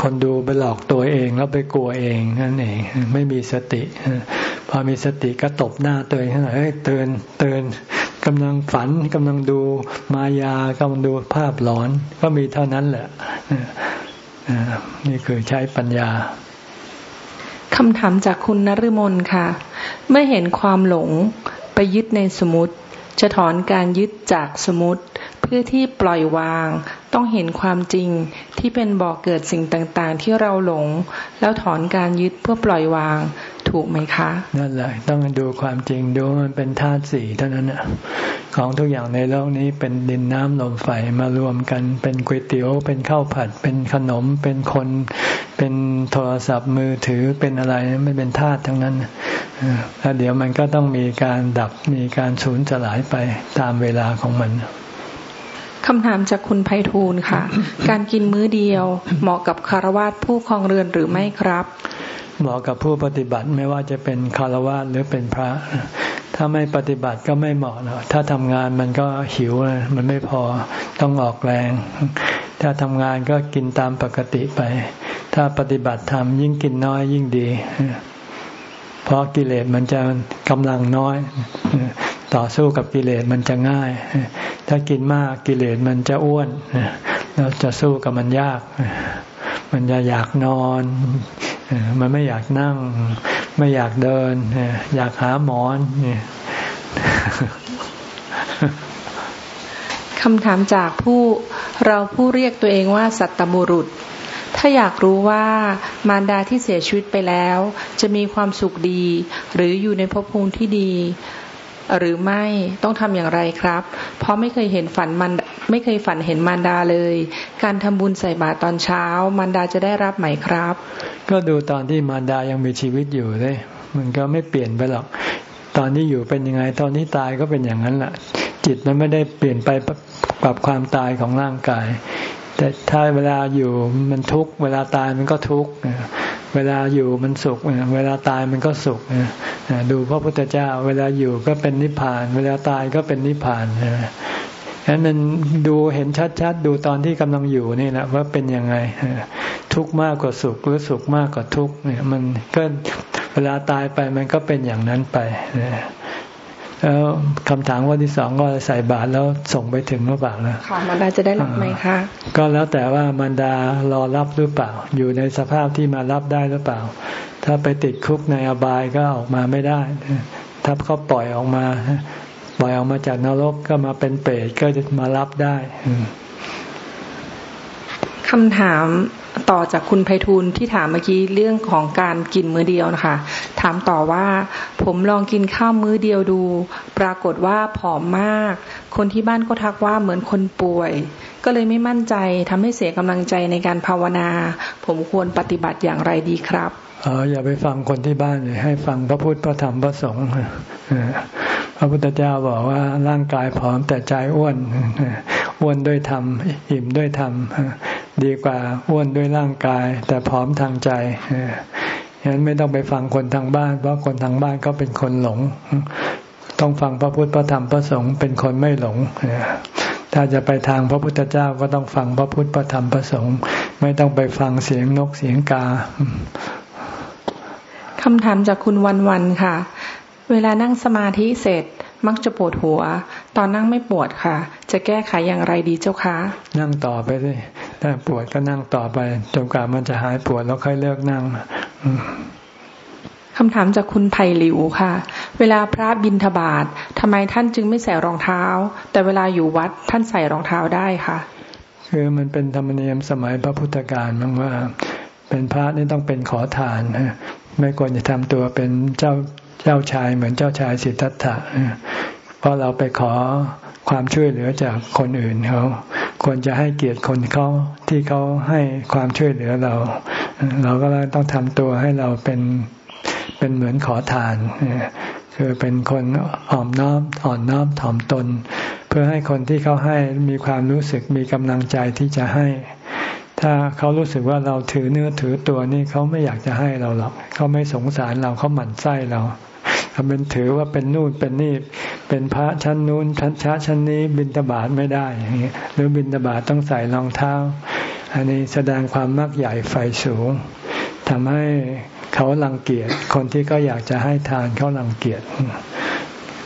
คนดูไปหลอกตัวเองแล้วไปกลัวเองนั่นเองไม่มีสติ พอมีสติก็ตบหน้าตัวเองเฮ้ยเตือนเตือน กำลังฝันกำลังดูมายากำลังดูภาพหลอน ก็มีเท่านั้นแหละนี่คือใช้ปัญญาคำถามจากคุณนฤมลค่ะ เมื่อเห็นความหลงไปยึดในสมุติจะถอนการยึดจากสมุติเพื่อที่ปล่อยวาง ต้องเห็นความจริงที่เป็นบ่อกเกิดสิ่งต่างๆ ที่เราหลง แล้วถอนการยึดเพื่อปล่อยวาง ถูกไหมคะ นั่นแหละต้องดูความจริงดูมันเป็นธาตุสี่เท่านั้นนะของทุกอย่างในโลกนี้เป็นดินน้ำลมไฟมารวมกัน เป็นก๋วยเตี๋ยว เป็นข้าวผัด เป็นขนม เป็นคน เป็นโทรศัพท์มือถือเป็นอะไรไม่เป็นธาตุทั้งนั้นแล้วเดี๋ยวมันก็ต้องมีการดับมีการสูญสลายไปตามเวลาของมัน คำถามจากคุณไพฑูรย์ค่ะ การกินมื้อเดียว เหมาะกับคารวาสผู้ครองเรือนหรือไม่ครับ เหมาะกับผู้ปฏิบัติไม่ว่าจะเป็นคารวะหรือเป็นพระ ถ้าไม่ปฏิบัติก็ไม่เหมาะหรอกถ้าทำงานมันก็หิวมันไม่พอต้องออกแรง ถ้าทำงานก็กินตามปกติไป ถ้าปฏิบัติทำยิ่งกินน้อยยิ่งดี เพราะกิเลสมันจะกำลังน้อย ต่อสู้กับกิเลสมันจะง่าย ถ้ากินมากกิเลสมันจะอ้วนเราจะสู้กับมันยาก มันจะอยากนอน มันไม่อยากนั่ง ไม่อยากเดิน อยากหาหมอนคำถามจากผู้เราผู้เรียกตัวเองว่าสัตตบุรุษ ถ้าอยากรู้ว่ามารดาที่เสียชีวิตไปแล้ว จะมีความสุขดี หรืออยู่ในภพภูมิที่ดี หรือไม่ต้องทำอย่างไรครับ เพราะไม่เคยเห็นฝันมันไม่เคยฝันเห็นมารดาเลย การทำบุญใส่บาตรตอนเช้ามารดาจะได้รับไหมครับ ก็ดูตอนที่มารดายังมีชีวิตอยู่เลยมันก็ไม่เปลี่ยนไปหรอก ตอนที่อยู่เป็นยังไง ตอนที่ตายก็เป็นอย่างนั้นแหละจิตมันไม่ได้เปลี่ยนไปกับความตายของร่างกาย แต่ถ้าเวลาอยู่มันทุกเวลาตายมันก็ทุก เวลาอยู่มันสุข เวลาตายมันก็สุขดูพระพุทธเจ้า เวลาอยู่ก็เป็นนิพพาน เวลาตายก็เป็นนิพพานฉะนั้นมันดูเห็นชัดๆ ดูตอนที่กำลังอยู่นี่แหละว่าเป็นยังไงทุกข์มากกว่าสุขหรือสุขมากกว่าทุกข์เนี่ยมันก็เวลาตายไปมันก็เป็นอย่างนั้นไป แล้วคำถามว่าที่สองก็ใส่บาตรแล้วส่งไปถึงหรือเปล่านะค่ะมารดาจะได้รับไหมคะก็แล้วแต่ว่ามารดารอรับหรือเปล่า อยู่ในสภาพที่มารับได้หรือเปล่า ถ้าไปติดคุกในอบายก็ออกมาไม่ได้ถ้าเขาปล่อยออกมา ปล่อยออกมาจากนรกก็มาเป็นเปรตก็จะมารับได้ คำถามต่อจากคุณไพฑูรย์ที่ถามเมื่อกี้เรื่องของการกินมื้อเดียวนะคะ ถามต่อว่า ผมลองกินข้าวมื้อเดียวดู ปรากฏว่าผอมมาก คนที่บ้านก็ทักว่าเหมือนคนป่วย ก็เลยไม่มั่นใจทำให้เสียกำลังใจในการภาวนา ผมควรปฏิบัติอย่างไรดีครับเอออย่าไปฟังคนที่บ้านเลยให้ฟังพระพุทธพระธรรมพระสงฆ์พระพุทธเจ้าบอกว่าร่างกายผอมแต่ใจอ้วน อ้วนด้วยธรรมอิ่มด้วยธรรมดีกว่าอ้วนด้วยร่างกาย แต่ผอมทางใจฉะนั้นไม่ต้องไปฟังคนทางบ้าน เพราะคนทางบ้านก็เป็นคนหลง ต้องฟังพระพุทธพระธรรมพระสงฆ์เป็นคนไม่หลงถ้าจะไปทางพระพุทธเจ้าก็ต้องฟังพระพุทธพระธรรมพระสงฆ์ไม่ต้องไปฟังเสียงนกเสียงกาคำถามจากคุณวันวันค่ะ เวลานั่งสมาธิเสร็จ มักจะปวดหัว ตอนนั่งไม่ปวดค่ะ จะแก้ไขอย่างไรดีเจ้าคะ นั่งต่อไปสิถ้าปวดก็นั่งต่อไปจนกว่ามันจะหายปวดแล้วค่อยเลิกนั่งคำถามจากคุณไผ่หลิวค่ะ เวลาพระบินทบาททำไมท่านจึงไม่ใส่รองเท้า แต่เวลาอยู่วัดท่านใส่รองเท้าได้ค่ะ คือมันเป็นธรรมเนียมสมัยพระพุทธการมั้งว่า เป็นพระนี่ต้องเป็นขอทานไม่ควรจะทำตัวเป็นเจ้า เจ้าชายเหมือนเจ้าชายสิทธัตถะเพราะเราไปขอความช่วยเหลือจากคนอื่นเขาควรจะให้เกียรติคนเขาที่เขาให้ความช่วยเหลือเรา เราก็ต้องทำตัวให้เราเป็นเป็นเหมือนขอทาน คือเป็นคนอ่อมน้อมอ่อนน้อมถ่อมตน เพื่อให้คนที่เขาให้มีความรู้สึกมีกำลังใจที่จะให้ ถ้าเขารู้สึกว่าเราถือเนื้อถือตัวนี่เขาไม่อยากจะให้เราหรอกเขาไม่สงสารเราเขาหมั่นไส้เรา เป็นถือว่าเป็นนู่นเป็นนี่ เป็นพระชั้นนู้นชั้นช้าชั้นนี้บินตบาทไม่ได้อย่างเงี้ยหรือบินตบาทต้องใส่รองเท้า อันนี้แสดงความมักใหญ่ไฟสูงทำให้เขาลังเกียจคนที่เขาอยากจะให้ทานเขาลังเกียจ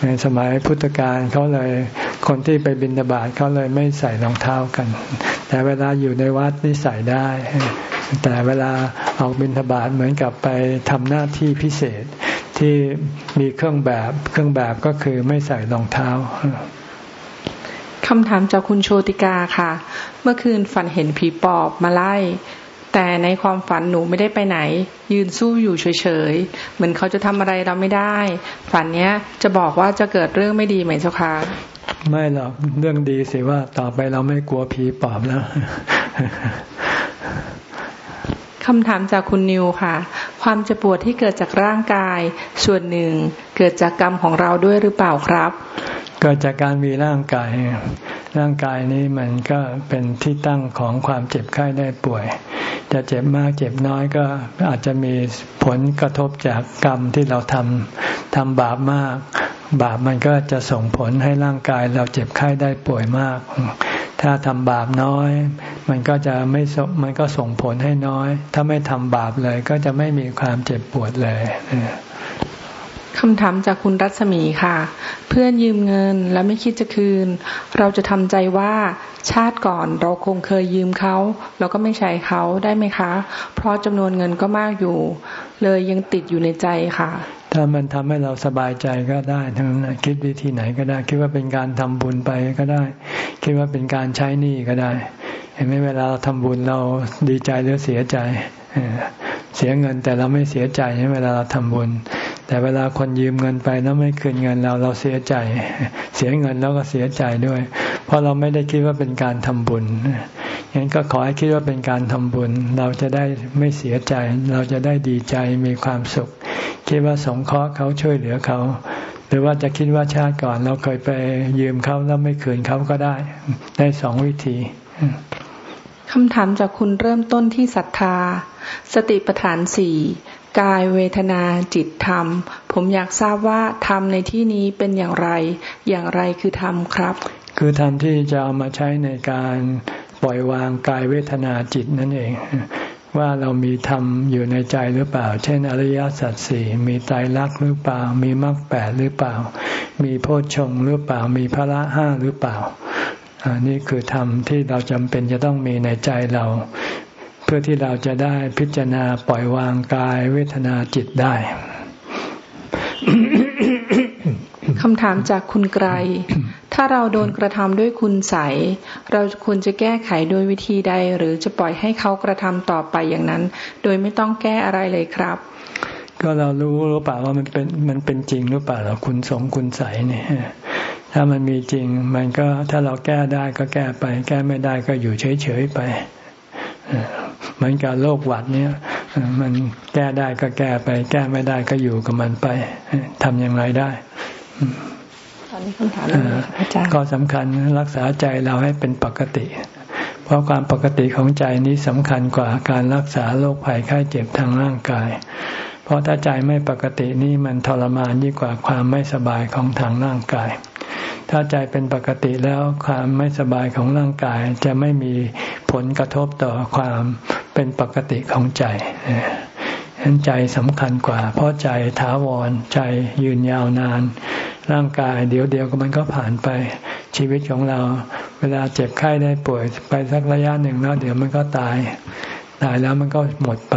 ในสมัยพุทธกาลเขาเลยคนที่ไปบินบาตเขาเลยไม่ใส่รองเท้ากัน แต่เวลาอยู่ในวัดนี่ใส่ได้ แต่เวลาออกบินบาตเหมือนกับไปทำหน้าที่พิเศษ ที่มีเครื่องแบบ เครื่องแบบก็คือไม่ใส่รองเท้าคำถามจากคุณโชติกาค่ะ เมื่อคืนฝันเห็นผีปอบมาไล่ แต่ในความฝันหนูไม่ได้ไปไหน ยืนสู้อยู่เฉยๆ เหมือนเขาจะทำอะไรเราไม่ได้ ฝันเนี้ยจะบอกว่าจะเกิดเรื่องไม่ดีไหมเจ้าคะไม่หรอกเรื่องดีสิว่าต่อไปเราไม่กลัวผีปอบแล้ว คำถามจากคุณนิวค่ะ ความเจ็บปวดที่เกิดจากร่างกาย ส่วนหนึ่งเกิดจากกรรมของเราด้วยหรือเปล่าครับ เกิดจากการมีร่างกาย ร่างกายนี้มันก็เป็นที่ตั้งของความเจ็บไข้ได้ป่วย จะเจ็บมากเจ็บน้อยก็อาจจะมีผลกระทบจากกรรมที่เราทำทำบาปมาก บาปมันก็จะส่งผลให้ร่างกายเราเจ็บไข้ได้ป่วยมาก ถ้าทำบาปน้อย มันก็จะไม่มันก็ส่งผลให้น้อย ถ้าไม่ทำบาปเลย ก็จะไม่มีความเจ็บปวดเลยคำถามจากคุณรัศมีค่ะ เพื่อนยืมเงินแล้วไม่คิดจะคืน เราจะทำใจว่าชาติก่อนเราคงเคยยืมเขาเราก็ไม่ใช้เขาได้ไหมคะ เพราะจำนวนเงินก็มากอยู่ เลยยังติดอยู่ในใจค่ะ ถ้ามันทำให้เราสบายใจก็ได้ทั้งนั้นคิดวิธีไหนก็ได้ คิดว่าเป็นการทำบุญไปก็ได้ คิดว่าเป็นการใช้หนี้ก็ได้ เห็นไหมเวลาเราทำบุญเราดีใจหรือเสียใจเสียเงินแต่เราไม่เสียใจเวลาเราทำบุญ แต่เวลาคนยืมเงินไปแล้วไม่คืนเงินเราเราเสียใจ เสียเงินแล้วก็เสียใจด้วย เพราะเราไม่ได้คิดว่าเป็นการทำบุญงั้นก็ขอให้คิดว่าเป็นการทำบุญ เราจะได้ไม่เสียใจ เราจะได้ดีใจมีความสุข คิดว่าสงเคราะห์เขาช่วยเหลือเขา หรือว่าจะคิดว่าชาติก่อนเราเคยไปยืมเขาแล้วไม่คืนเขาก็ได้ ได้สองวิธีคำถามจากคุณเริ่มต้นที่ศรัทธา สติปัฏฐานสี่กายเวทนาจิตธรรม ผมอยากทราบว่าธรรมในที่นี้เป็นอย่างไร อย่างไรคือธรรมครับ คือธรรมที่จะเอามาใช้ในการปล่อยวางกายเวทนาจิตนั่นเอง ว่าเรามีธรรมอยู่ในใจหรือเปล่า เช่น อริยสัจสี่มีไตรลักษณ์หรือเปล่า มีมรรคแปดหรือเปล่า มีโพชฌงหรือเปล่า มีพระห้าหรือเปล่าอันนี้คือธรรมที่เราจำเป็นจะต้องมีในใจเรา เพื่อที่เราจะได้พิจารณาปล่อยวางกายเวทนาจิตได้ คำถามจากคุณไกร ถ้าเราโดนกระทำด้วยคุณใส เราควรจะแก้ไขโดยวิธีใด หรือจะปล่อยให้เขากระทำต่อไปอย่างนั้น โดยไม่ต้องแก้อะไรเลยครับ ก็เรารู้หรือเปล่าว่ามันเป็นมันเป็นจริงหรือเปล่าเราคุณสงคุณใสเนี่ยถ้ามันมีจริง มันก็ถ้าเราแก้ได้ก็แก้ไป แก้ไม่ได้ก็อยู่เฉยๆไปเหมือนกับโรคหวัดเนี่ย มันแก้ได้ก็แก้ไป แก้ไม่ได้ก็อยู่กับมันไปทำอย่างไรได้ ตอนนี้คำถามอาจารย์ก็สำคัญรักษาใจเราให้เป็นปกติ เพราะความปกติของใจนี้สำคัญกว่าการรักษาโรคภัยไข้เจ็บทางร่างกาย เพราะถ้าใจไม่ปกตินี่มันทรมานยิ่งกว่าความไม่สบายของทางร่างกาย ถ้าใจเป็นปกติแล้วความไม่สบายของร่างกายจะไม่มีผลกระทบต่อความเป็นปกติของใจ ฉะนั้นใจสำคัญกว่า เพราะใจถาวรใจยืนยาวนาน ร่างกายเดี๋ยวเดียวก็มันก็ผ่านไปชีวิตของเรา เวลาเจ็บไข้ได้ป่วย ไปสักระยะหนึ่งแล้วเดี๋ยวมันก็ตาย ตายแล้วมันก็หมดไป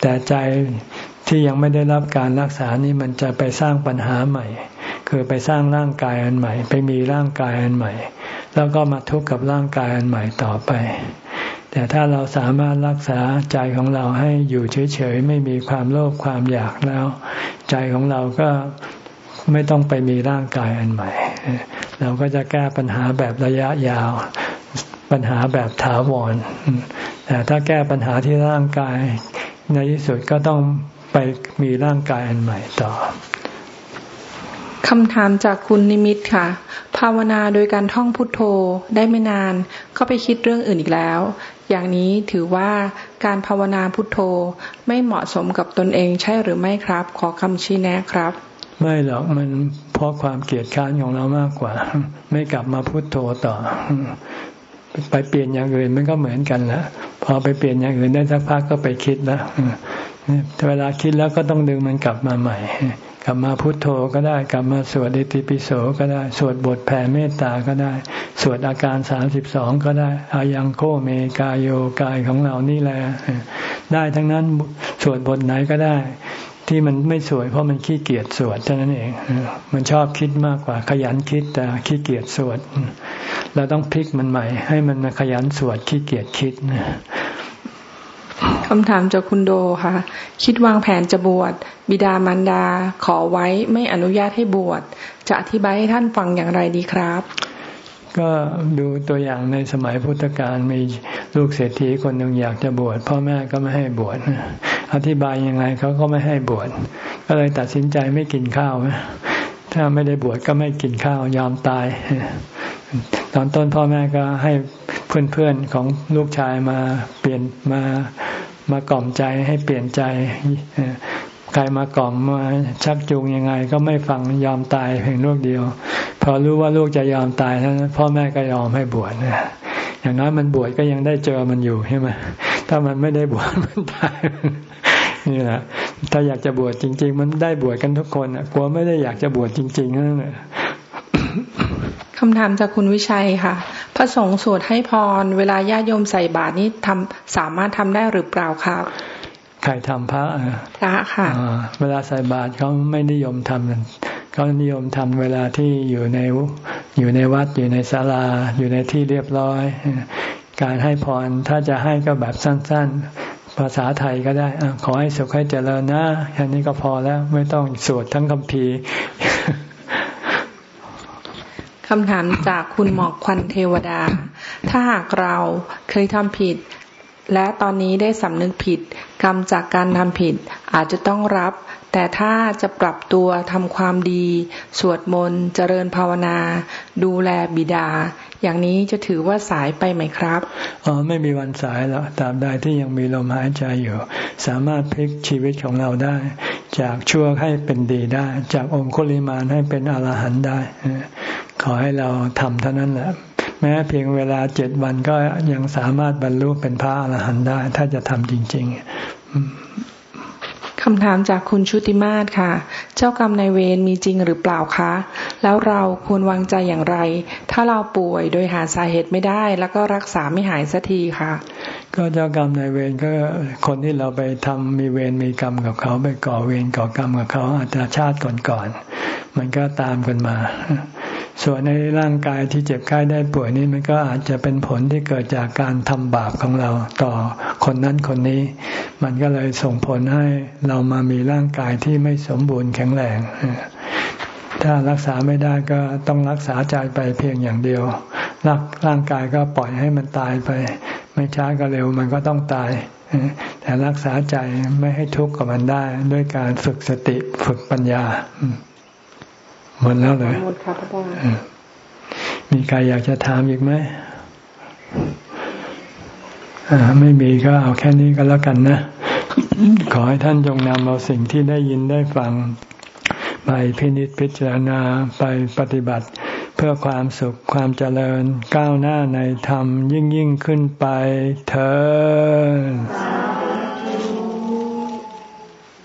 แต่ใจที่ยังไม่ได้รับการรักษานี่มันจะไปสร้างปัญหาใหม่ คือไปสร้างร่างกายอันใหม่ ไปมีร่างกายอันใหม่ แล้วก็มาทุกข์กับร่างกายอันใหม่ต่อไป แต่ถ้าเราสามารถรักษาใจของเราให้อยู่เฉยๆไม่มีความโลภความอยากแล้ว ใจของเราก็ไม่ต้องไปมีร่างกายอันใหม่ เราก็จะแก้ปัญหาแบบระยะยาว ปัญหาแบบถาวร แต่ถ้าแก้ปัญหาที่ร่างกาย ในที่สุดก็ต้องไปมีร่างกายอันใหม่ต่อคำถามจากคุณนิมิตค่ะ ภาวนาโดยการท่องพุทโธได้ไม่นาน ก็ไปคิดเรื่องอื่นอีกแล้ว อย่างนี้ถือว่าการภาวนาพุทโธไม่เหมาะสมกับตนเองใช่หรือไม่ครับ ขอคำชี้แนะครับ ไม่หรอกมันเพราะความเกลียดค้านของเรามากกว่า ไม่กลับมาพุทโธต่อ ไปเปลี่ยนอย่างอื่นมันก็เหมือนกันละพอไปเปลี่ยนอย่างอื่นได้สักพักก็ไปคิดแล้วเวลาคิดแล้วก็ต้องดึงมันกลับมาใหม่ ลับมาพุโทโธก็ได้ กลับมาสวดอิติปิโสก็ได้ สวดบทแผ่เมตตาก็ได้ สวดอาการสามสิบสองก็ได้อายังโคเมกายโยกายของเรานี่แหละได้ทั้งนั้นสวดบทไหนก็ได้ ที่มันไม่สวยเพราะมันขี้เกียจสวดเท่านั้นเองมันชอบคิดมากกว่า ขยันคิดแต่ขี้เกียจสวดเราต้องพลิกมันใหม่ ให้มันมาขยันสวดขี้เกียจคิด คำถามจากคุณโดค่ะ คิดวางแผนจะบวช บิดามารดา ขอไว้ไม่อนุญาตให้บวช จะอธิบายให้ท่านฟังอย่างไรดีครับ ก็ดูตัวอย่างในสมัยพุทธกาลมีลูกเศรษฐีคนหนึ่งอยากจะบวชพ่อแม่ก็ไม่ให้บวชอธิบายยังไงเขาก็ไม่ให้บวชก็เลยตัดสินใจไม่กินข้าวถ้าไม่ได้บวชก็ไม่กินข้าวยอมตาย ตอนต้นพ่อแม่ก็ให้เพื่อนๆของลูกชายมาเปลี่ยนมามากล่อมใจให้เปลี่ยนใจใครมากล่อมมาชักจูงยังไง ก็ไม่ฟังยอมตายเพียงลูกเดียว พอรู้ว่าลูกจะยอมตายนั้นพ่อแม่ก็ยอมให้บวชนะอย่างน้อยมันบวชก็ยังได้เจอมันอยู่ใช่ไหมถ้ามันไม่ได้บวชมันตายนี่แหละถ้าอยากจะบวชจริง ๆ มันได้บวชกันทุกคนกลัวไม่ได้อยากจะบวชจริงๆนั่นแหละ คำถามจากคุณวิชัยค่ะ พระสงฆ์สวดให้พร เวลาญาติโยมใส่บาตรนี้ทำสามารถทำได้หรือเปล่าครับ ใครทำพระพระค่ะ เวลาใส่บาตรเขาไม่นิยมทำเขานิยมทำเวลาที่อยู่ในอยู่ในวัดอยู่ในศาลา อยู่ในที่เรียบร้อย การให้พรถ้าจะให้ก็แบบสั้น ๆ ภาษาไทยก็ได้อขอให้สุขให้เจริญนะแค่นี้ก็พอแล้วไม่ต้องสวดทั้งคัมภีร์ คำถามจากคุณหมอกควันเทวดา ถ้าหากเราเคยทำผิด และตอนนี้ได้สำนึกผิด กรรมจากการทำผิดอาจจะต้องรับ แต่ถ้าจะปรับตัวทำความดี สวดมนต์ เจริญภาวนา ดูแลบิดา อย่างนี้จะถือว่าสายไปไหมครับอ๋อไม่มีวันสายแล้วตาบใดที่ยังมีลมหายใจอยู่ สามารถพลิกชีวิตของเราได้ จากชั่วให้เป็นดีได้ จากองคุลิมานให้เป็นอรหันต์ได้ ขอให้เราทำเท่านั้นแหละแม้เพียงเวลาเจ็ดวันก็ยังสามารถบรรลุเป็นพระอรหันต์ได้ ถ้าจะทำจริง ๆ คำถามจากคุณชุติมาศค่ะ เจ้ากรรมนายเวรมีจริงหรือเปล่าคะ แล้วเราควรวางใจอย่างไร ถ้าเราป่วยโดยหาสาเหตุไม่ได้ แล้วก็รักษาไม่หายสักทีค่ะ ก็เจ้ากรรมนายเวรก็คนที่เราไปทำมีเวรมีกรรมกับเขาไปก่อเวรก่อกรรมกับเขาอาจจะชาติก่อนๆมันก็ตามกันมา ส่วนในร่างกายที่เจ็บไข้ได้ป่วยนี้มันก็อาจจะเป็นผลที่เกิดจากการทำบาปของเราต่อคนนั้นคนนี้ มันก็เลยส่งผลให้เรามามีร่างกายที่ไม่สมบูรณ์แข็งแรงถ้ารักษาไม่ได้ก็ต้องรักษาใจไปเพียงอย่างเดียวรักร่างกายก็ปล่อยให้มันตายไป ไม่ช้าก็เร็วมันก็ต้องตาย แต่รักษาใจไม่ให้ทุกข์กับมันได้ ด้วยการฝึกสติฝึกปัญญา หมดแล้วเลยหมดครับอาจารย์มีใครอยากจะถามอีกไหมไม่มีก็เอาแค่นี้ก็แล้วกันนะ ขอให้ท่านจงนำเอาสิ่งที่ได้ยินได้ฟัง ไปพินิจพิจารณาไปปฏิบัติ เพื่อความสุขความเจริญก้าวหน้าในธรรมยิ่งยิ่งขึ้นไปเธอ